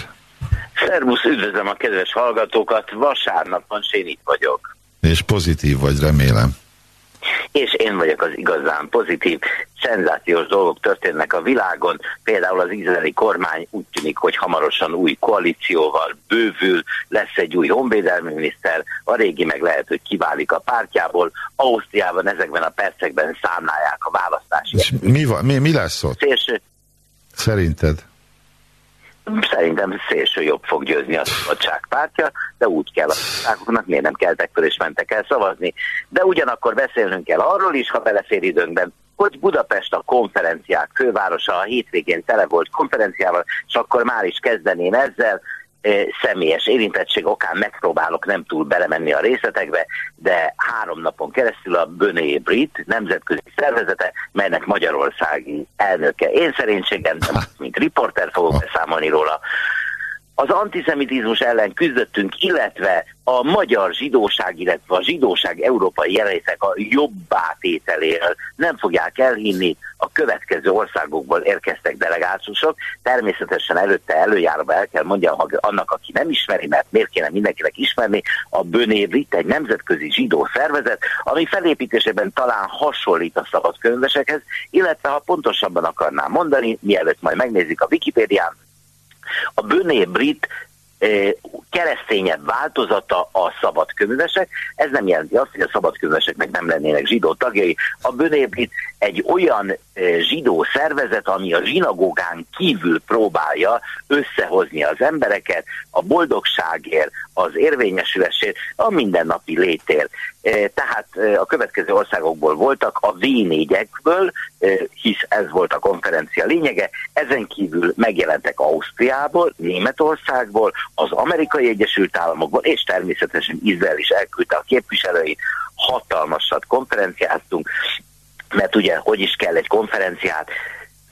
Speaker 6: Szerbusz, üdvözlöm a kedves hallgatókat. Vasárnap van, én itt vagyok.
Speaker 1: És pozitív vagy, remélem.
Speaker 6: És én vagyok az igazán pozitív. Szenzációs dolgok történnek a világon. Például az izraeli kormány úgy tűnik, hogy hamarosan új koalícióval bővül, lesz egy új honvédelmi miniszter, a régi meg lehet, hogy kiválik a pártjából. Ausztriában ezekben a percekben számlálják a választási.
Speaker 1: És mi, mi, mi lesz ott?
Speaker 6: Szélső,
Speaker 1: Szerinted?
Speaker 6: Szerintem szélső jobb fog győzni a szabadság pártja, de úgy kell a szabadságoknak, miért nem keltek föl és mentek el szavazni. De ugyanakkor beszélnünk kell arról is, ha belefér időnkben, hogy Budapest a konferenciák fővárosa a hétvégén tele volt konferenciával, és akkor már is kezdeném ezzel, személyes érintettség okán megpróbálok nem túl belemenni a részletekbe, de három napon keresztül a Böné Brit nemzetközi szervezete, melynek magyarországi elnöke. Én szerénységem, mint riporter fogok beszámolni róla, az antiszemitizmus ellen küzdöttünk, illetve a magyar zsidóság, illetve a zsidóság európai jelenlétek a jobbátételéről nem fogják elhinni, a következő országokból érkeztek delegátusok. Természetesen előtte előjárva el kell mondjam annak, aki nem ismeri, mert miért kéne mindenkinek ismerni, a Bönévrit egy nemzetközi zsidó szervezet, ami felépítésében talán hasonlít a szabadkönyvesekhez, illetve ha pontosabban akarnám mondani, mielőtt majd megnézik a Wikipédián, a Böné Brit keresztényebb változata a szabadkönyvesek. Ez nem jelenti azt, hogy a szabadkönyveseknek nem lennének zsidó tagjai. A Bönébrit egy olyan zsidó szervezet, ami a zsinagógán kívül próbálja összehozni az embereket a boldogságért, az érvényesülésért, a mindennapi létért. Tehát a következő országokból voltak, a V4-ekből, hisz ez volt a konferencia lényege, ezen kívül megjelentek Ausztriából, Németországból, az Amerikai Egyesült Államokból, és természetesen Izrael is elküldte a képviselőit, hatalmasat konferenciáztunk, mert ugye hogy is kell egy konferenciát,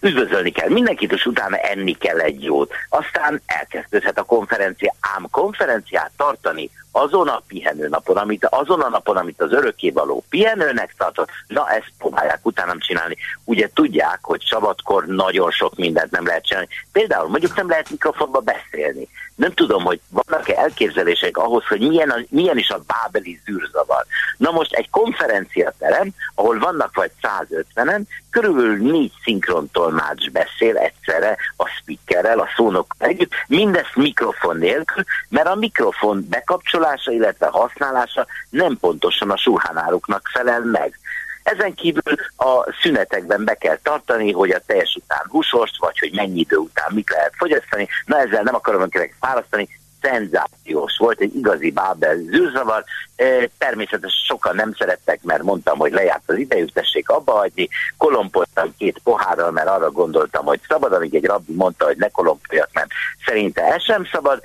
Speaker 6: üdvözölni kell mindenkit, és utána enni kell egy jót. Aztán elkezdődhet a konferencia, ám konferenciát tartani azon a pihenő napon, amit, azon a napon, amit az örökkévaló pihenőnek tartott, na ezt próbálják utánam csinálni. Ugye tudják, hogy szabadkor nagyon sok mindent nem lehet csinálni. Például mondjuk nem lehet mikrofonba beszélni. Nem tudom, hogy vannak-e elképzelések ahhoz, hogy milyen, a, milyen is a bábeli zűrzavar. Na most egy konferenciaterem, ahol vannak vagy 150-en, körülbelül négy szinkrontolmács beszél egyszerre a speakerrel, a szónok együtt, mindezt mikrofon nélkül, mert a mikrofon bekapcsolása, illetve használása nem pontosan a suhánáruknak felel meg. Ezen kívül a szünetekben be kell tartani, hogy a teljes után húsost, vagy hogy mennyi idő után mit lehet fogyasztani. Na ezzel nem akarom önkinek választani, szenzációs volt, egy igazi bábel zűrzavar. Természetesen sokan nem szerettek, mert mondtam, hogy lejárt az idejük, tessék abba hagyni. Kolompoltam két pohárral, mert arra gondoltam, hogy szabad, amíg egy rabbi mondta, hogy ne kolompoljak, mert szerinte ez sem szabad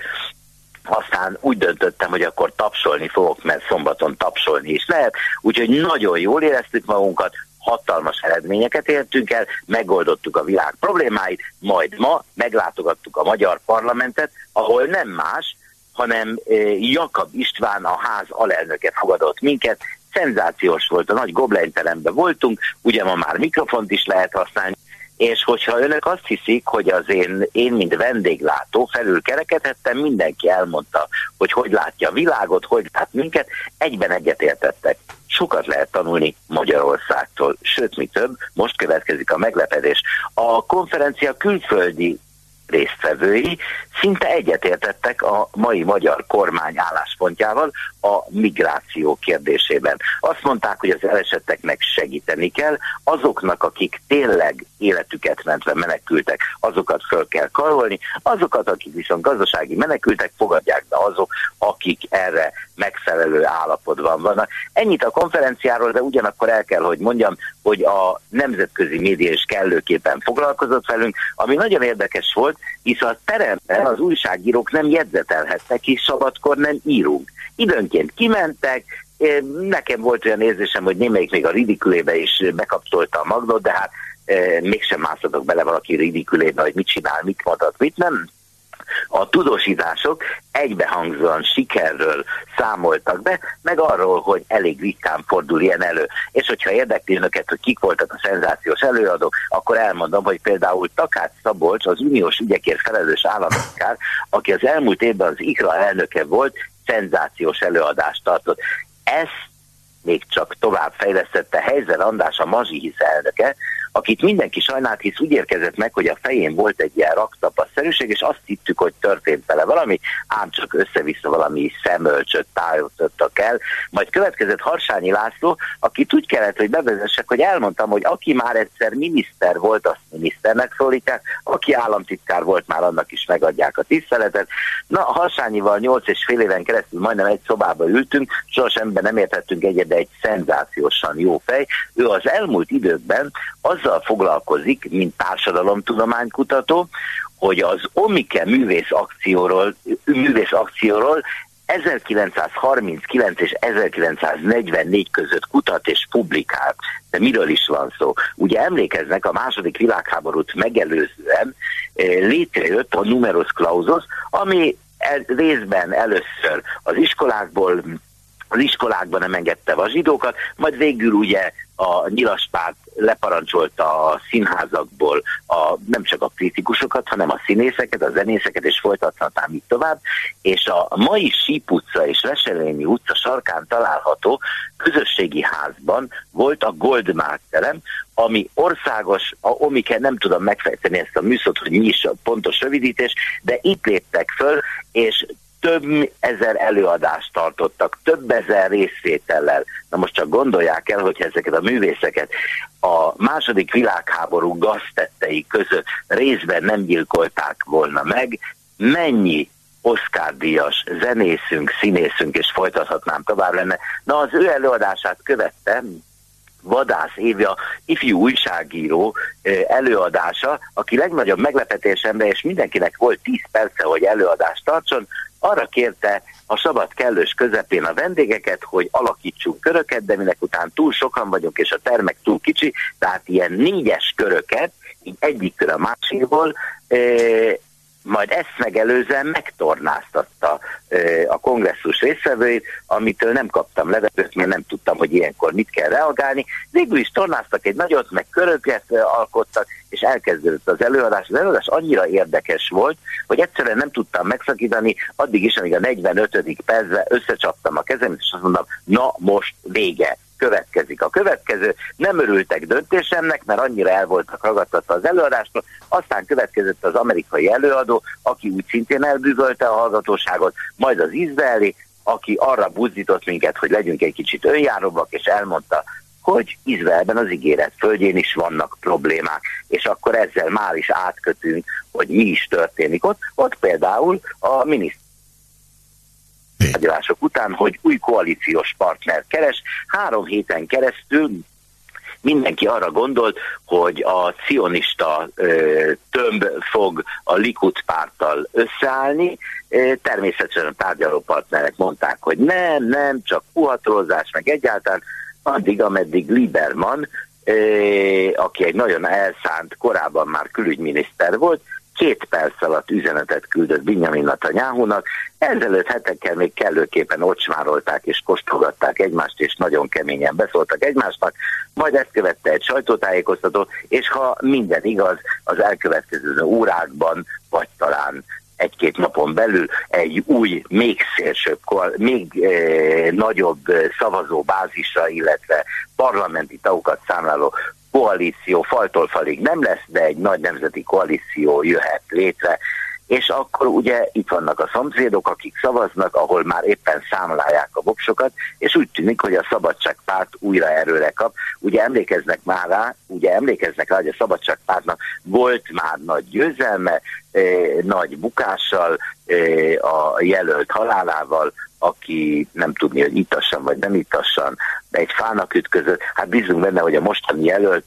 Speaker 6: aztán úgy döntöttem, hogy akkor tapsolni fogok, mert szombaton tapsolni is lehet, úgyhogy nagyon jól éreztük magunkat, hatalmas eredményeket értünk el, megoldottuk a világ problémáit, majd ma meglátogattuk a magyar parlamentet, ahol nem más, hanem eh, Jakab István, a ház alelnöke fogadott minket, szenzációs volt, a nagy goblenteremben voltunk, ugye ma már mikrofont is lehet használni, és hogyha önök azt hiszik, hogy az én, én mint vendéglátó felül kerekedhettem, mindenki elmondta, hogy hogy látja a világot, hogy lát minket, egyben egyetértettek. Sokat lehet tanulni Magyarországtól, sőt, mi több, most következik a meglepedés. A konferencia külföldi résztvevői szinte egyetértettek a mai magyar kormány álláspontjával a migráció kérdésében. Azt mondták, hogy az elesetteknek segíteni kell, azoknak, akik tényleg életüket mentve menekültek, azokat föl kell karolni, azokat, akik viszont gazdasági menekültek, fogadják be azok, akik erre megfelelő állapotban vannak. Ennyit a konferenciáról, de ugyanakkor el kell, hogy mondjam, hogy a nemzetközi média is kellőképpen foglalkozott velünk, ami nagyon érdekes volt, hisz a teremben az újságírók nem jegyzetelhettek, és szabadkor nem írunk. Időnként kimentek, nekem volt olyan érzésem, hogy némelyik még a ridikülébe is bekapcsolta a magnót, de hát mégsem mászhatok bele valaki ridikülébe, hogy mit csinál, mit mondhat, mit nem. A tudósítások egybehangzóan sikerről számoltak be, meg arról, hogy elég ritkán fordul ilyen elő. És hogyha érdekli önöket, hogy kik voltak a szenzációs előadók, akkor elmondom, hogy például Takács Szabolcs, az uniós ügyekért felelős államtitkár, aki az elmúlt évben az IKRA elnöke volt, szenzációs előadást tartott. Ezt még csak tovább fejlesztette Helyzer András, a Mazsihisz elnöke, akit mindenki sajnált, hisz úgy érkezett meg, hogy a fején volt egy ilyen raktapasszerűség, és azt hittük, hogy történt vele valami, ám csak össze-vissza valami szemölcsöt tájítottak el. Majd következett Harsányi László, aki úgy kellett, hogy bevezessek, hogy elmondtam, hogy aki már egyszer miniszter volt, azt miniszternek szólítják, aki államtitkár volt, már annak is megadják a tiszteletet. Na, Harsányival nyolc és fél éven keresztül majdnem egy szobába ültünk, sohasem nem értettünk egyet, de egy szenzációsan jó fej. Ő az elmúlt időkben az azzal foglalkozik, mint társadalomtudománykutató, hogy az Omike művész akcióról, művész akcióról 1939 és 1944 között kutat és publikált. De miről is van szó? Ugye emlékeznek, a második világháborút megelőzően eh, létrejött a numerus clausus, ami részben először az iskolákból az iskolákban nem engedte a zsidókat, majd végül ugye a nyilaspárt leparancsolta a színházakból a, nem csak a kritikusokat, hanem a színészeket, a zenészeket, és folytathatnám így tovább, és a mai Síp utca és Veselényi utca sarkán található közösségi házban volt a Goldmark ami országos, a Omike nem tudom megfejteni ezt a műszot, hogy mi is a pontos rövidítés, de itt léptek föl, és több ezer előadást tartottak, több ezer részvétellel. Na most csak gondolják el, hogy ezeket a művészeket a második világháború gaztettei között részben nem gyilkolták volna meg, mennyi Oscar-díjas zenészünk, színészünk, és folytathatnám tovább lenne. Na, az ő előadását követte Vadász Évja, ifjú újságíró előadása, aki legnagyobb meglepetésemre, és mindenkinek volt 10 perce, hogy előadást tartson, arra kérte a szabad kellős közepén a vendégeket, hogy alakítsunk köröket, de minek után túl sokan vagyunk, és a termek túl kicsi, tehát ilyen négyes köröket, így egyik kör a másikból, majd ezt megelőzően megtornáztatta a kongresszus részvevőit, amitől nem kaptam levegőt, mert nem tudtam, hogy ilyenkor mit kell reagálni. Végül is tornáztak egy nagyot, meg köröket alkottak, és elkezdődött az előadás. Az előadás annyira érdekes volt, hogy egyszerűen nem tudtam megszakítani, addig is, amíg a 45. percben összecsaptam a kezem, és azt mondom, na most vége következik. A következő nem örültek döntésemnek, mert annyira el voltak ragadtatva az előadástól, aztán következett az amerikai előadó, aki úgy szintén elbűvölte a hallgatóságot, majd az izraeli, aki arra buzdított minket, hogy legyünk egy kicsit önjáróbbak, és elmondta, hogy Izraelben az ígéret földjén is vannak problémák, és akkor ezzel már is átkötünk, hogy mi is történik ott. Ott például a miniszter tárgyalások után, hogy új koalíciós partner keres. Három héten keresztül mindenki arra gondolt, hogy a cionista ö, tömb fog a Likud párttal összeállni. természetesen a tárgyaló partnerek mondták, hogy nem, nem, csak puhatrozás, meg egyáltalán addig, ameddig Lieberman, aki egy nagyon elszánt, korábban már külügyminiszter volt, két perc alatt üzenetet küldött Binyamin Netanyahu-nak, ezelőtt hetekkel még kellőképpen ocsmárolták és kóstolgatták egymást, és nagyon keményen beszóltak egymásnak, majd ezt követte egy sajtótájékoztató, és ha minden igaz, az elkövetkező órákban, vagy talán egy-két napon belül egy új, még szélsőbb, még eh, nagyobb eh, szavazóbázisra, illetve parlamenti tagokat számláló koalíció faltól falig nem lesz, de egy nagy nemzeti koalíció jöhet létre, és akkor ugye itt vannak a szomszédok, akik szavaznak, ahol már éppen számlálják a voksokat, és úgy tűnik, hogy a Szabadságpárt újra erőre kap. Ugye emlékeznek már rá, ugye emlékeznek rá, hogy a Szabadságpártnak volt már nagy győzelme, eh, nagy bukással, eh, a jelölt halálával, aki nem tudni, hogy itassan vagy nem itassan, egy fának ütközött. Hát bízunk benne, hogy a mostani jelölt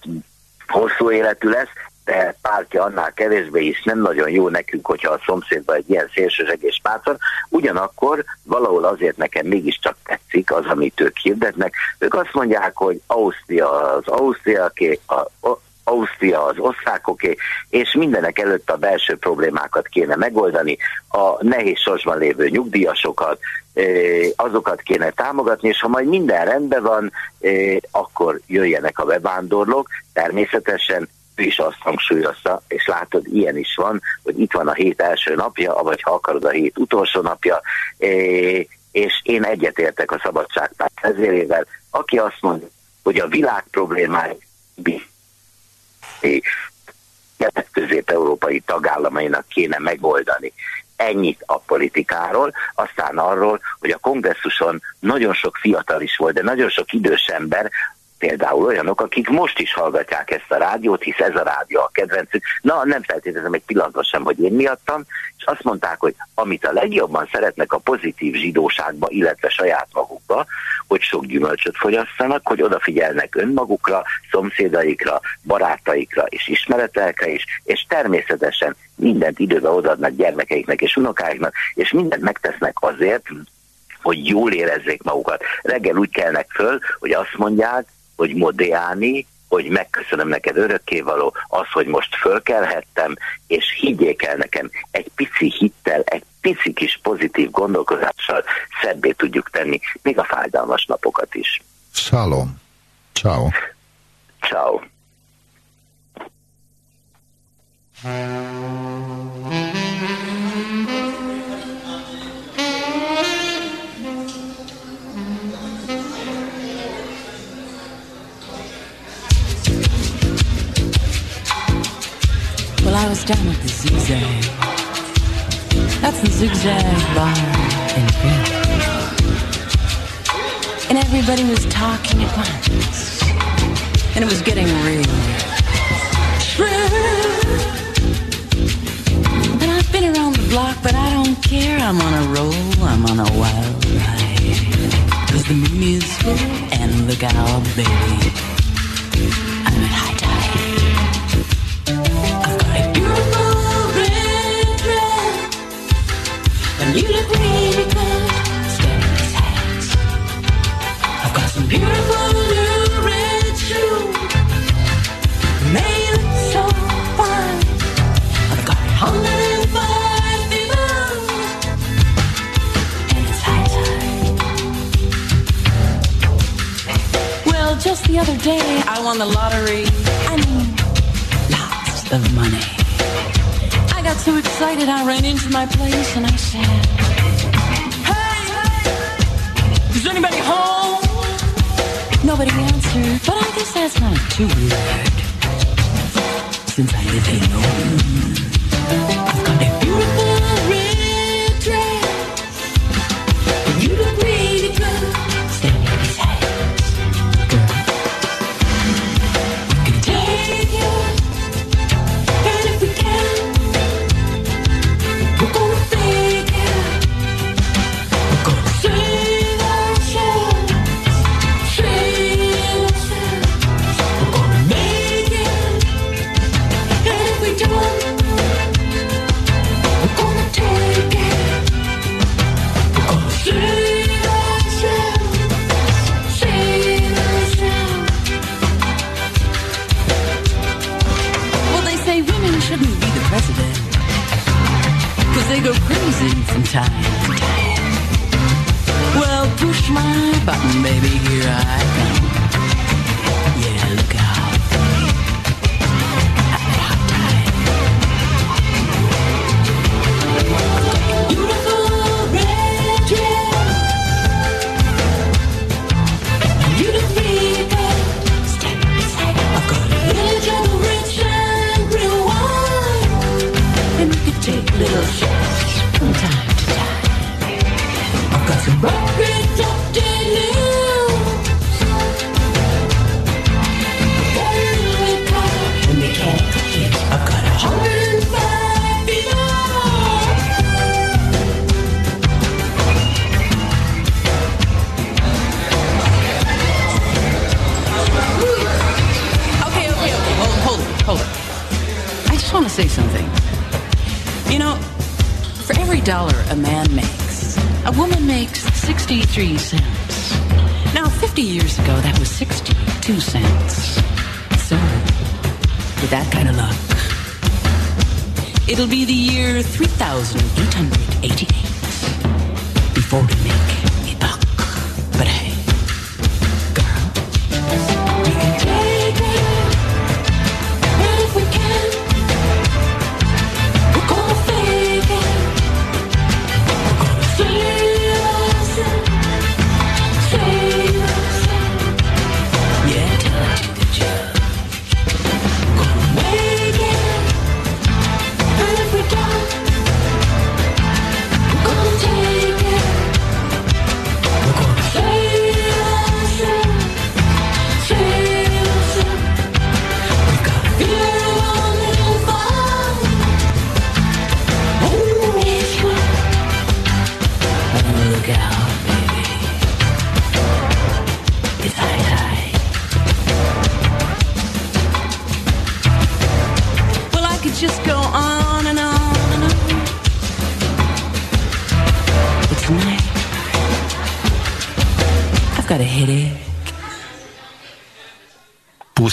Speaker 6: hosszú életű lesz, de pártja annál kevésbé is nem nagyon jó nekünk, hogyha a szomszédban egy ilyen szélsőséges párt van. Ugyanakkor valahol azért nekem mégiscsak tetszik az, amit ők hirdetnek. Ők azt mondják, hogy Ausztria az Ausztriaké, a, a Ausztria az osztrákoké, és mindenek előtt a belső problémákat kéne megoldani, a nehéz sorsban lévő nyugdíjasokat, azokat kéne támogatni, és ha majd minden rendben van, akkor jöjjenek a bevándorlók, természetesen ő is azt hangsúlyozta, és látod, ilyen is van, hogy itt van a hét első napja, vagy ha akarod a hét utolsó napja, és én egyetértek a szabadságpárt vezérével, aki azt mondja, hogy a világ problémái kelet-közép-európai tagállamainak kéne megoldani. Ennyit a politikáról, aztán arról, hogy a kongresszuson nagyon sok fiatal is volt, de nagyon sok idős ember, például olyanok, akik most is hallgatják ezt a rádiót, hisz ez a rádió a kedvencük. Na, nem feltétlenül egy pillanatra sem, hogy én miattam, és azt mondták, hogy amit a legjobban szeretnek a pozitív zsidóságba, illetve saját magukba, hogy sok gyümölcsöt fogyasszanak, hogy odafigyelnek önmagukra, szomszédaikra, barátaikra és ismeretelkre is, és természetesen mindent időben odaadnak gyermekeiknek és unokáiknak, és mindent megtesznek azért, hogy jól érezzék magukat. Reggel úgy kelnek föl, hogy azt mondják, hogy Modiani, hogy megköszönöm neked örökkévaló, az, hogy most fölkelhettem, és higgyék el nekem, egy pici hittel, egy pici kis pozitív gondolkozással szebbé tudjuk tenni, még a fájdalmas napokat is.
Speaker 1: Shalom. Ciao.
Speaker 6: Ciao.
Speaker 3: I was down at the Zigzag. That's the Zigzag Bar in Philly. And everybody was talking at once. And it was getting real shrill. And I've been around the block, but I don't care. I'm on a roll, I'm on a wild ride. Cause the moon is full, and look out, baby. I've got some beautiful new red shoes, so fine. I've got a hundred and five tide. Well, just the other day I won the lottery. I mean, lots of money. Got so excited I ran into my place and I said, Hey, is anybody home? Nobody answered, but I guess that's not too weird. Since I live alone,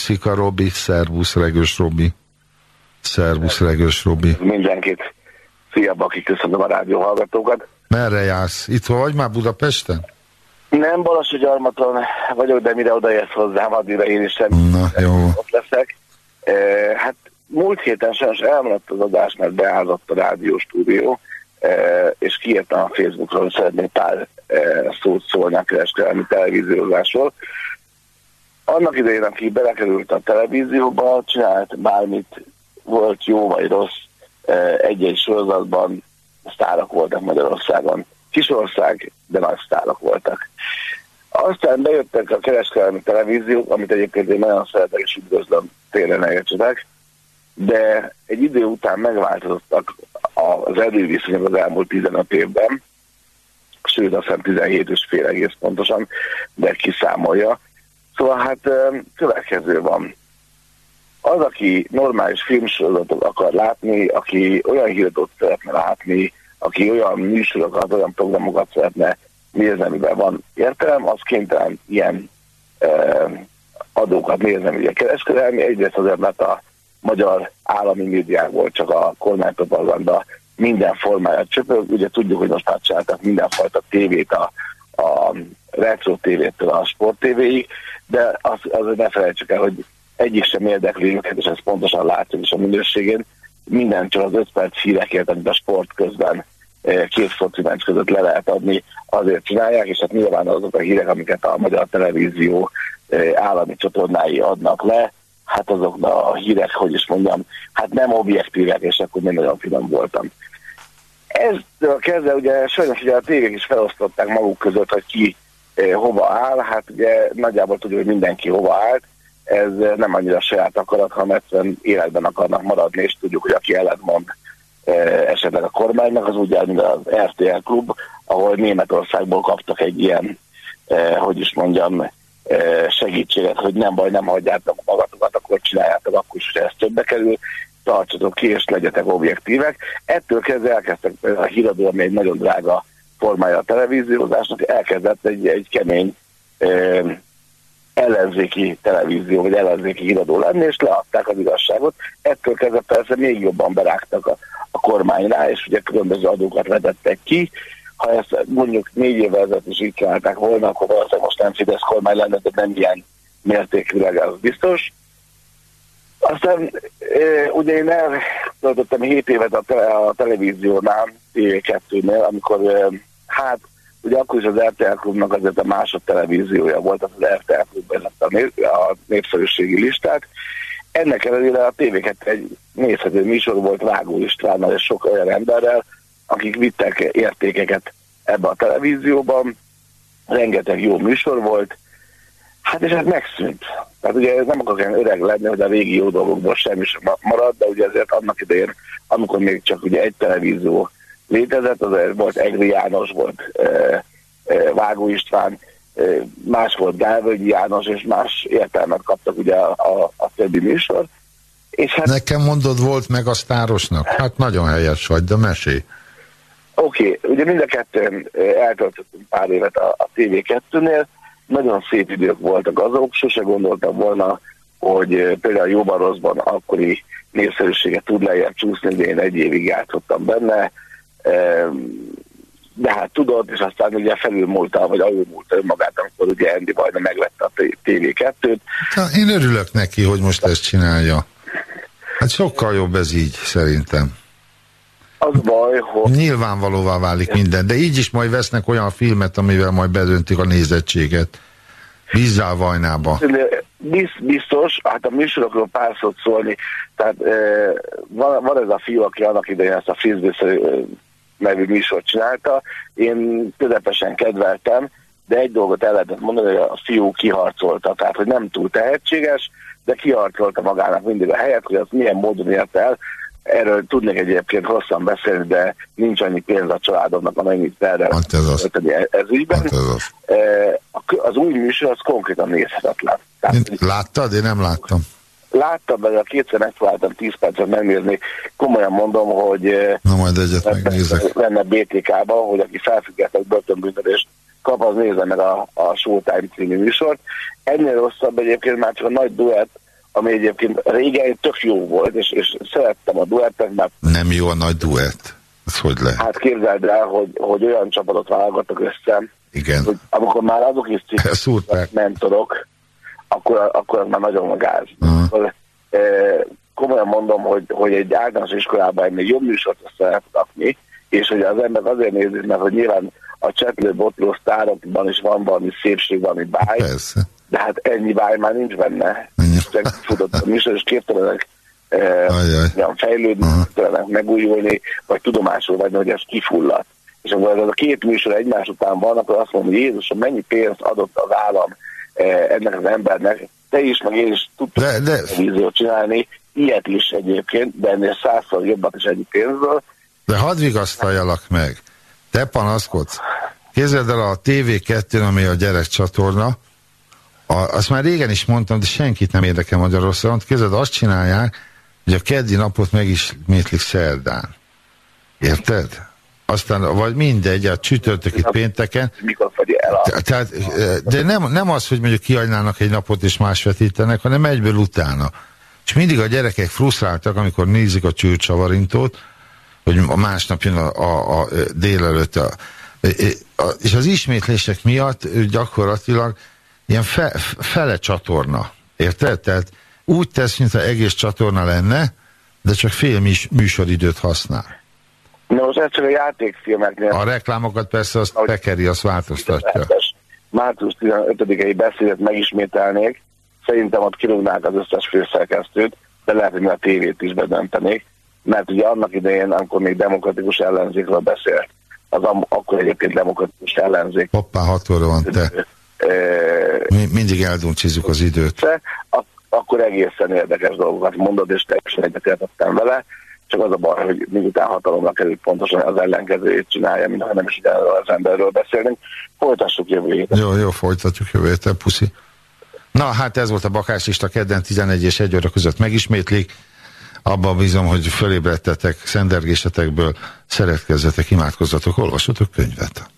Speaker 1: Puszika Robi, szervusz Regős Robi. Szervusz Regős Robi.
Speaker 7: mindenkit. Szia, Baki, köszönöm a rádió hallgatókat.
Speaker 1: Merre jársz? Itt vagy már Budapesten?
Speaker 7: Nem Balassagyarmaton vagyok, de mire odaérsz hozzám, addigra én is sem
Speaker 1: Na, jó.
Speaker 7: ott leszek. E, hát múlt héten sajnos elmaradt az adás, mert beállott a rádió stúdió, e, és kiírtam a Facebookról, hogy szeretnék pár e, szót szólni a kereskedelmi televíziózásról. Annak idején, aki belekerült a televízióba, csinált bármit, volt jó vagy rossz, e, egy-egy sorozatban sztárok voltak Magyarországon. Kisország, de nagy sztárok voltak. Aztán bejöttek a kereskedelmi televíziók, amit egyébként én nagyon szeretek és üdvözlöm, tényleg ne értsetek, de egy idő után megváltozottak az erőviszonyok az elmúlt 15 évben, sőt azt hiszem 17 és fél egész pontosan, de kiszámolja. Szóval hát következő van. Az, aki normális filmsorozatot akar látni, aki olyan híradót szeretne látni, aki olyan műsorokat, olyan programokat szeretne nézni, amiben van értelem, az kénytelen ilyen ö, adókat nézni, ugye kereskedelmi. Egyrészt azért, mert a magyar állami médiákból csak a kormánypropaganda minden formáját csöpög. Ugye tudjuk, hogy most már csináltak mindenfajta tévét, a, a retro tévétől a sport tévéig, de az, azért ne felejtsük el, hogy egyik sem érdekli őket, és ezt pontosan látjuk is a minőségén. Minden csak az öt perc hírekért, amit a sport közben eh, két foci meccs között le lehet adni, azért csinálják, és hát nyilván azok a hírek, amiket a magyar televízió eh, állami csatornái adnak le, hát azok a hírek, hogy is mondjam, hát nem objektívek, és akkor nem nagyon finom voltam. Eztől kezdve ugye sajnos ugye a tévék is felosztották maguk között, hogy ki hova áll, hát ugye nagyjából tudjuk, hogy mindenki hova állt, ez eh, nem annyira saját akarat, hanem egyszerűen életben akarnak maradni, és tudjuk, hogy aki ellentmond eh, esetleg a kormánynak, az ugye mint az RTL klub, ahol Németországból kaptak egy ilyen, eh, hogy is mondjam, eh, segítséget, hogy nem baj, nem hagyjátok magatokat, akkor csináljátok, akkor is, hogyha ez többe kerül, tartsatok ki, és legyetek objektívek. Ettől kezdve elkezdtek a híradó, ami egy nagyon drága formája a televíziózásnak, elkezdett egy, egy kemény eh, ellenzéki televízió, vagy ellenzéki híradó lenni, és leadták az igazságot. Ettől kezdve persze még jobban berágtak a, a kormány és ugye különböző adókat vetettek ki. Ha ezt mondjuk négy évvel ezelőtt is így csinálták volna, akkor valószínűleg most nem Fidesz kormány lenne, de nem ilyen mértékűleg, az biztos. Aztán e, ugye én eltöltöttem 7 évet a, tele, a televíziónál, TV2-nél, amikor e, hát ugye akkor is az RTL klubnak azért a másod volt, az az RTL lett a, nép, a népszerűségi listát. Ennek ellenére a tv egy nézhető műsor volt Vágó Istvánnal és sok olyan emberrel, akik vittek értékeket ebbe a televízióban. Rengeteg jó műsor volt, Hát és ez megszűnt. Tehát ugye nem akarok olyan öreg lenni, hogy a régi jó dolgokból semmi sem marad, de ugye ezért annak idején, amikor még csak ugye egy televízió létezett, az volt Egri János, volt Vágó István, más volt Gálvölgyi János, és más értelmet kaptak ugye a, a, a többi műsor.
Speaker 1: És hát, Nekem mondod, volt meg a sztárosnak? Hát nagyon helyes vagy, de mesé.
Speaker 7: Oké, okay, ugye mind a kettőn eltöltöttünk pár évet a, a TV2-nél, nagyon szép idők voltak azok, sose gondoltam volna, hogy például jóban rosszban akkori népszerűsége tud lejjebb csúszni, de én egy évig játszottam benne, de hát tudod, és aztán ugye felülmúlta, vagy alulmúlta önmagát, amikor ugye Andy Vajna megvette a TV2-t.
Speaker 1: Én örülök neki, hogy most ezt csinálja. Hát sokkal jobb ez így, szerintem.
Speaker 7: Az baj, hogy...
Speaker 1: Nyilvánvalóvá válik minden, de így is majd vesznek olyan filmet, amivel majd bedöntik a nézettséget. Bízzál Vajnába.
Speaker 7: Biztos, hát a műsorokról pár szót szólni, tehát e, van, van ez a fiú, aki annak idején ezt a frisbee nevű műsort csinálta, én közepesen kedveltem, de egy dolgot el lehetett mondani, hogy a fiú kiharcolta, tehát hogy nem túl tehetséges, de kiharcolta magának mindig a helyet, hogy az milyen módon ért el. Erről tudnék egyébként hosszan beszélni, de nincs annyi pénz a családomnak, amennyit erre
Speaker 1: hát ez, az.
Speaker 7: ez ügyben.
Speaker 1: Hát az.
Speaker 7: E, az új műsor az konkrétan nézhetetlen.
Speaker 1: Tehát, Láttad? Én nem láttam.
Speaker 7: Láttam, a kétszer megpróbáltam 10 percet megnézni. Komolyan mondom, hogy e,
Speaker 1: Na majd egyet megnézek.
Speaker 7: lenne BTK-ban, hogy aki felfüggetett börtönbüntetést kap, az nézze meg a, a Showtime című műsort. Ennél rosszabb egyébként már csak a nagy duett, ami egyébként régen tök jó volt, és, és szerettem a duettet, mert...
Speaker 1: Nem jó a nagy duett? Ez hogy lehet?
Speaker 7: Hát képzeld el, hogy, hogy olyan csapatot válogattak össze,
Speaker 1: Igen.
Speaker 7: hogy amikor már azok is <laughs> cikk mentorok, akkor, akkor az már nagyon magáz. Uh-huh. E, komolyan mondom, hogy, hogy egy általános iskolában egy jobb műsort lehet rakni, és hogy az ember azért nézi, mert hogy nyilván a csetlő botló sztárokban is van valami szépség, valami báj,
Speaker 1: Persze.
Speaker 7: de hát ennyi báj már nincs benne. Futott a műsor, és képtelenek e, fejlődni, képtelenek megújulni, vagy tudomásul vagy, hogy ez kifulladt. És amikor ez a két műsor egymás után van, akkor azt mondom, hogy Jézusom, mennyi pénzt adott az állam ennek az embernek, te is, meg én is tudtuk de, de... víziót csinálni, ilyet is egyébként, de ennél százszor jobbat is ennyi pénzből.
Speaker 1: De hadd vigasztaljalak meg, te panaszkodsz. Képzeld el a TV2, ami a gyerekcsatorna, a, azt már régen is mondtam, de senkit nem érdekel Magyarországon. Képzeld, azt csinálják, hogy a keddi napot meg is métlik szerdán. Érted? Aztán, vagy mindegy, a csütörtöki pénteken.
Speaker 7: Mikor el a...
Speaker 1: Tehát, de nem, nem az, hogy mondjuk kihagynának egy napot és más vetítenek, hanem egyből utána. És mindig a gyerekek frusztráltak, amikor nézik a csőcsavarintót, hogy a másnap jön a, a, a délelőtt. A, a, és az ismétlések miatt gyakorlatilag ilyen fe, fele csatorna. Érted? Tehát úgy tesz, mintha egész csatorna lenne, de csak fél műsoridőt használ.
Speaker 7: Na most csak a játékfilmeknél.
Speaker 1: A reklámokat persze azt tekeri, azt változtatja.
Speaker 7: Március 15-i beszédet megismételnék, szerintem ott kirúgnák az összes főszerkesztőt, de lehet, hogy a tévét is bedöntenék, mert ugye annak idején, amikor még demokratikus ellenzékről beszélt, az akkor egyébként demokratikus ellenzék.
Speaker 1: Hoppá, hat óra van, te. Mi mindig elduncsizzuk az időt.
Speaker 7: Ak- akkor egészen érdekes dolgokat mondod, és teljesen egyetértettem vele, csak az a baj, hogy miután hatalomra került pontosan az ellenkezőjét csinálja, mintha nem is erről az emberről beszélünk. Folytassuk jövő héten.
Speaker 1: Jó, jó, folytatjuk jövő héten, puszi. Na, hát ez volt a bakáslista kedden 11 és 1 óra között megismétlik. Abban bízom, hogy fölébredtetek, szendergésetekből, szeretkezzetek, imádkozzatok, olvassatok könyvet.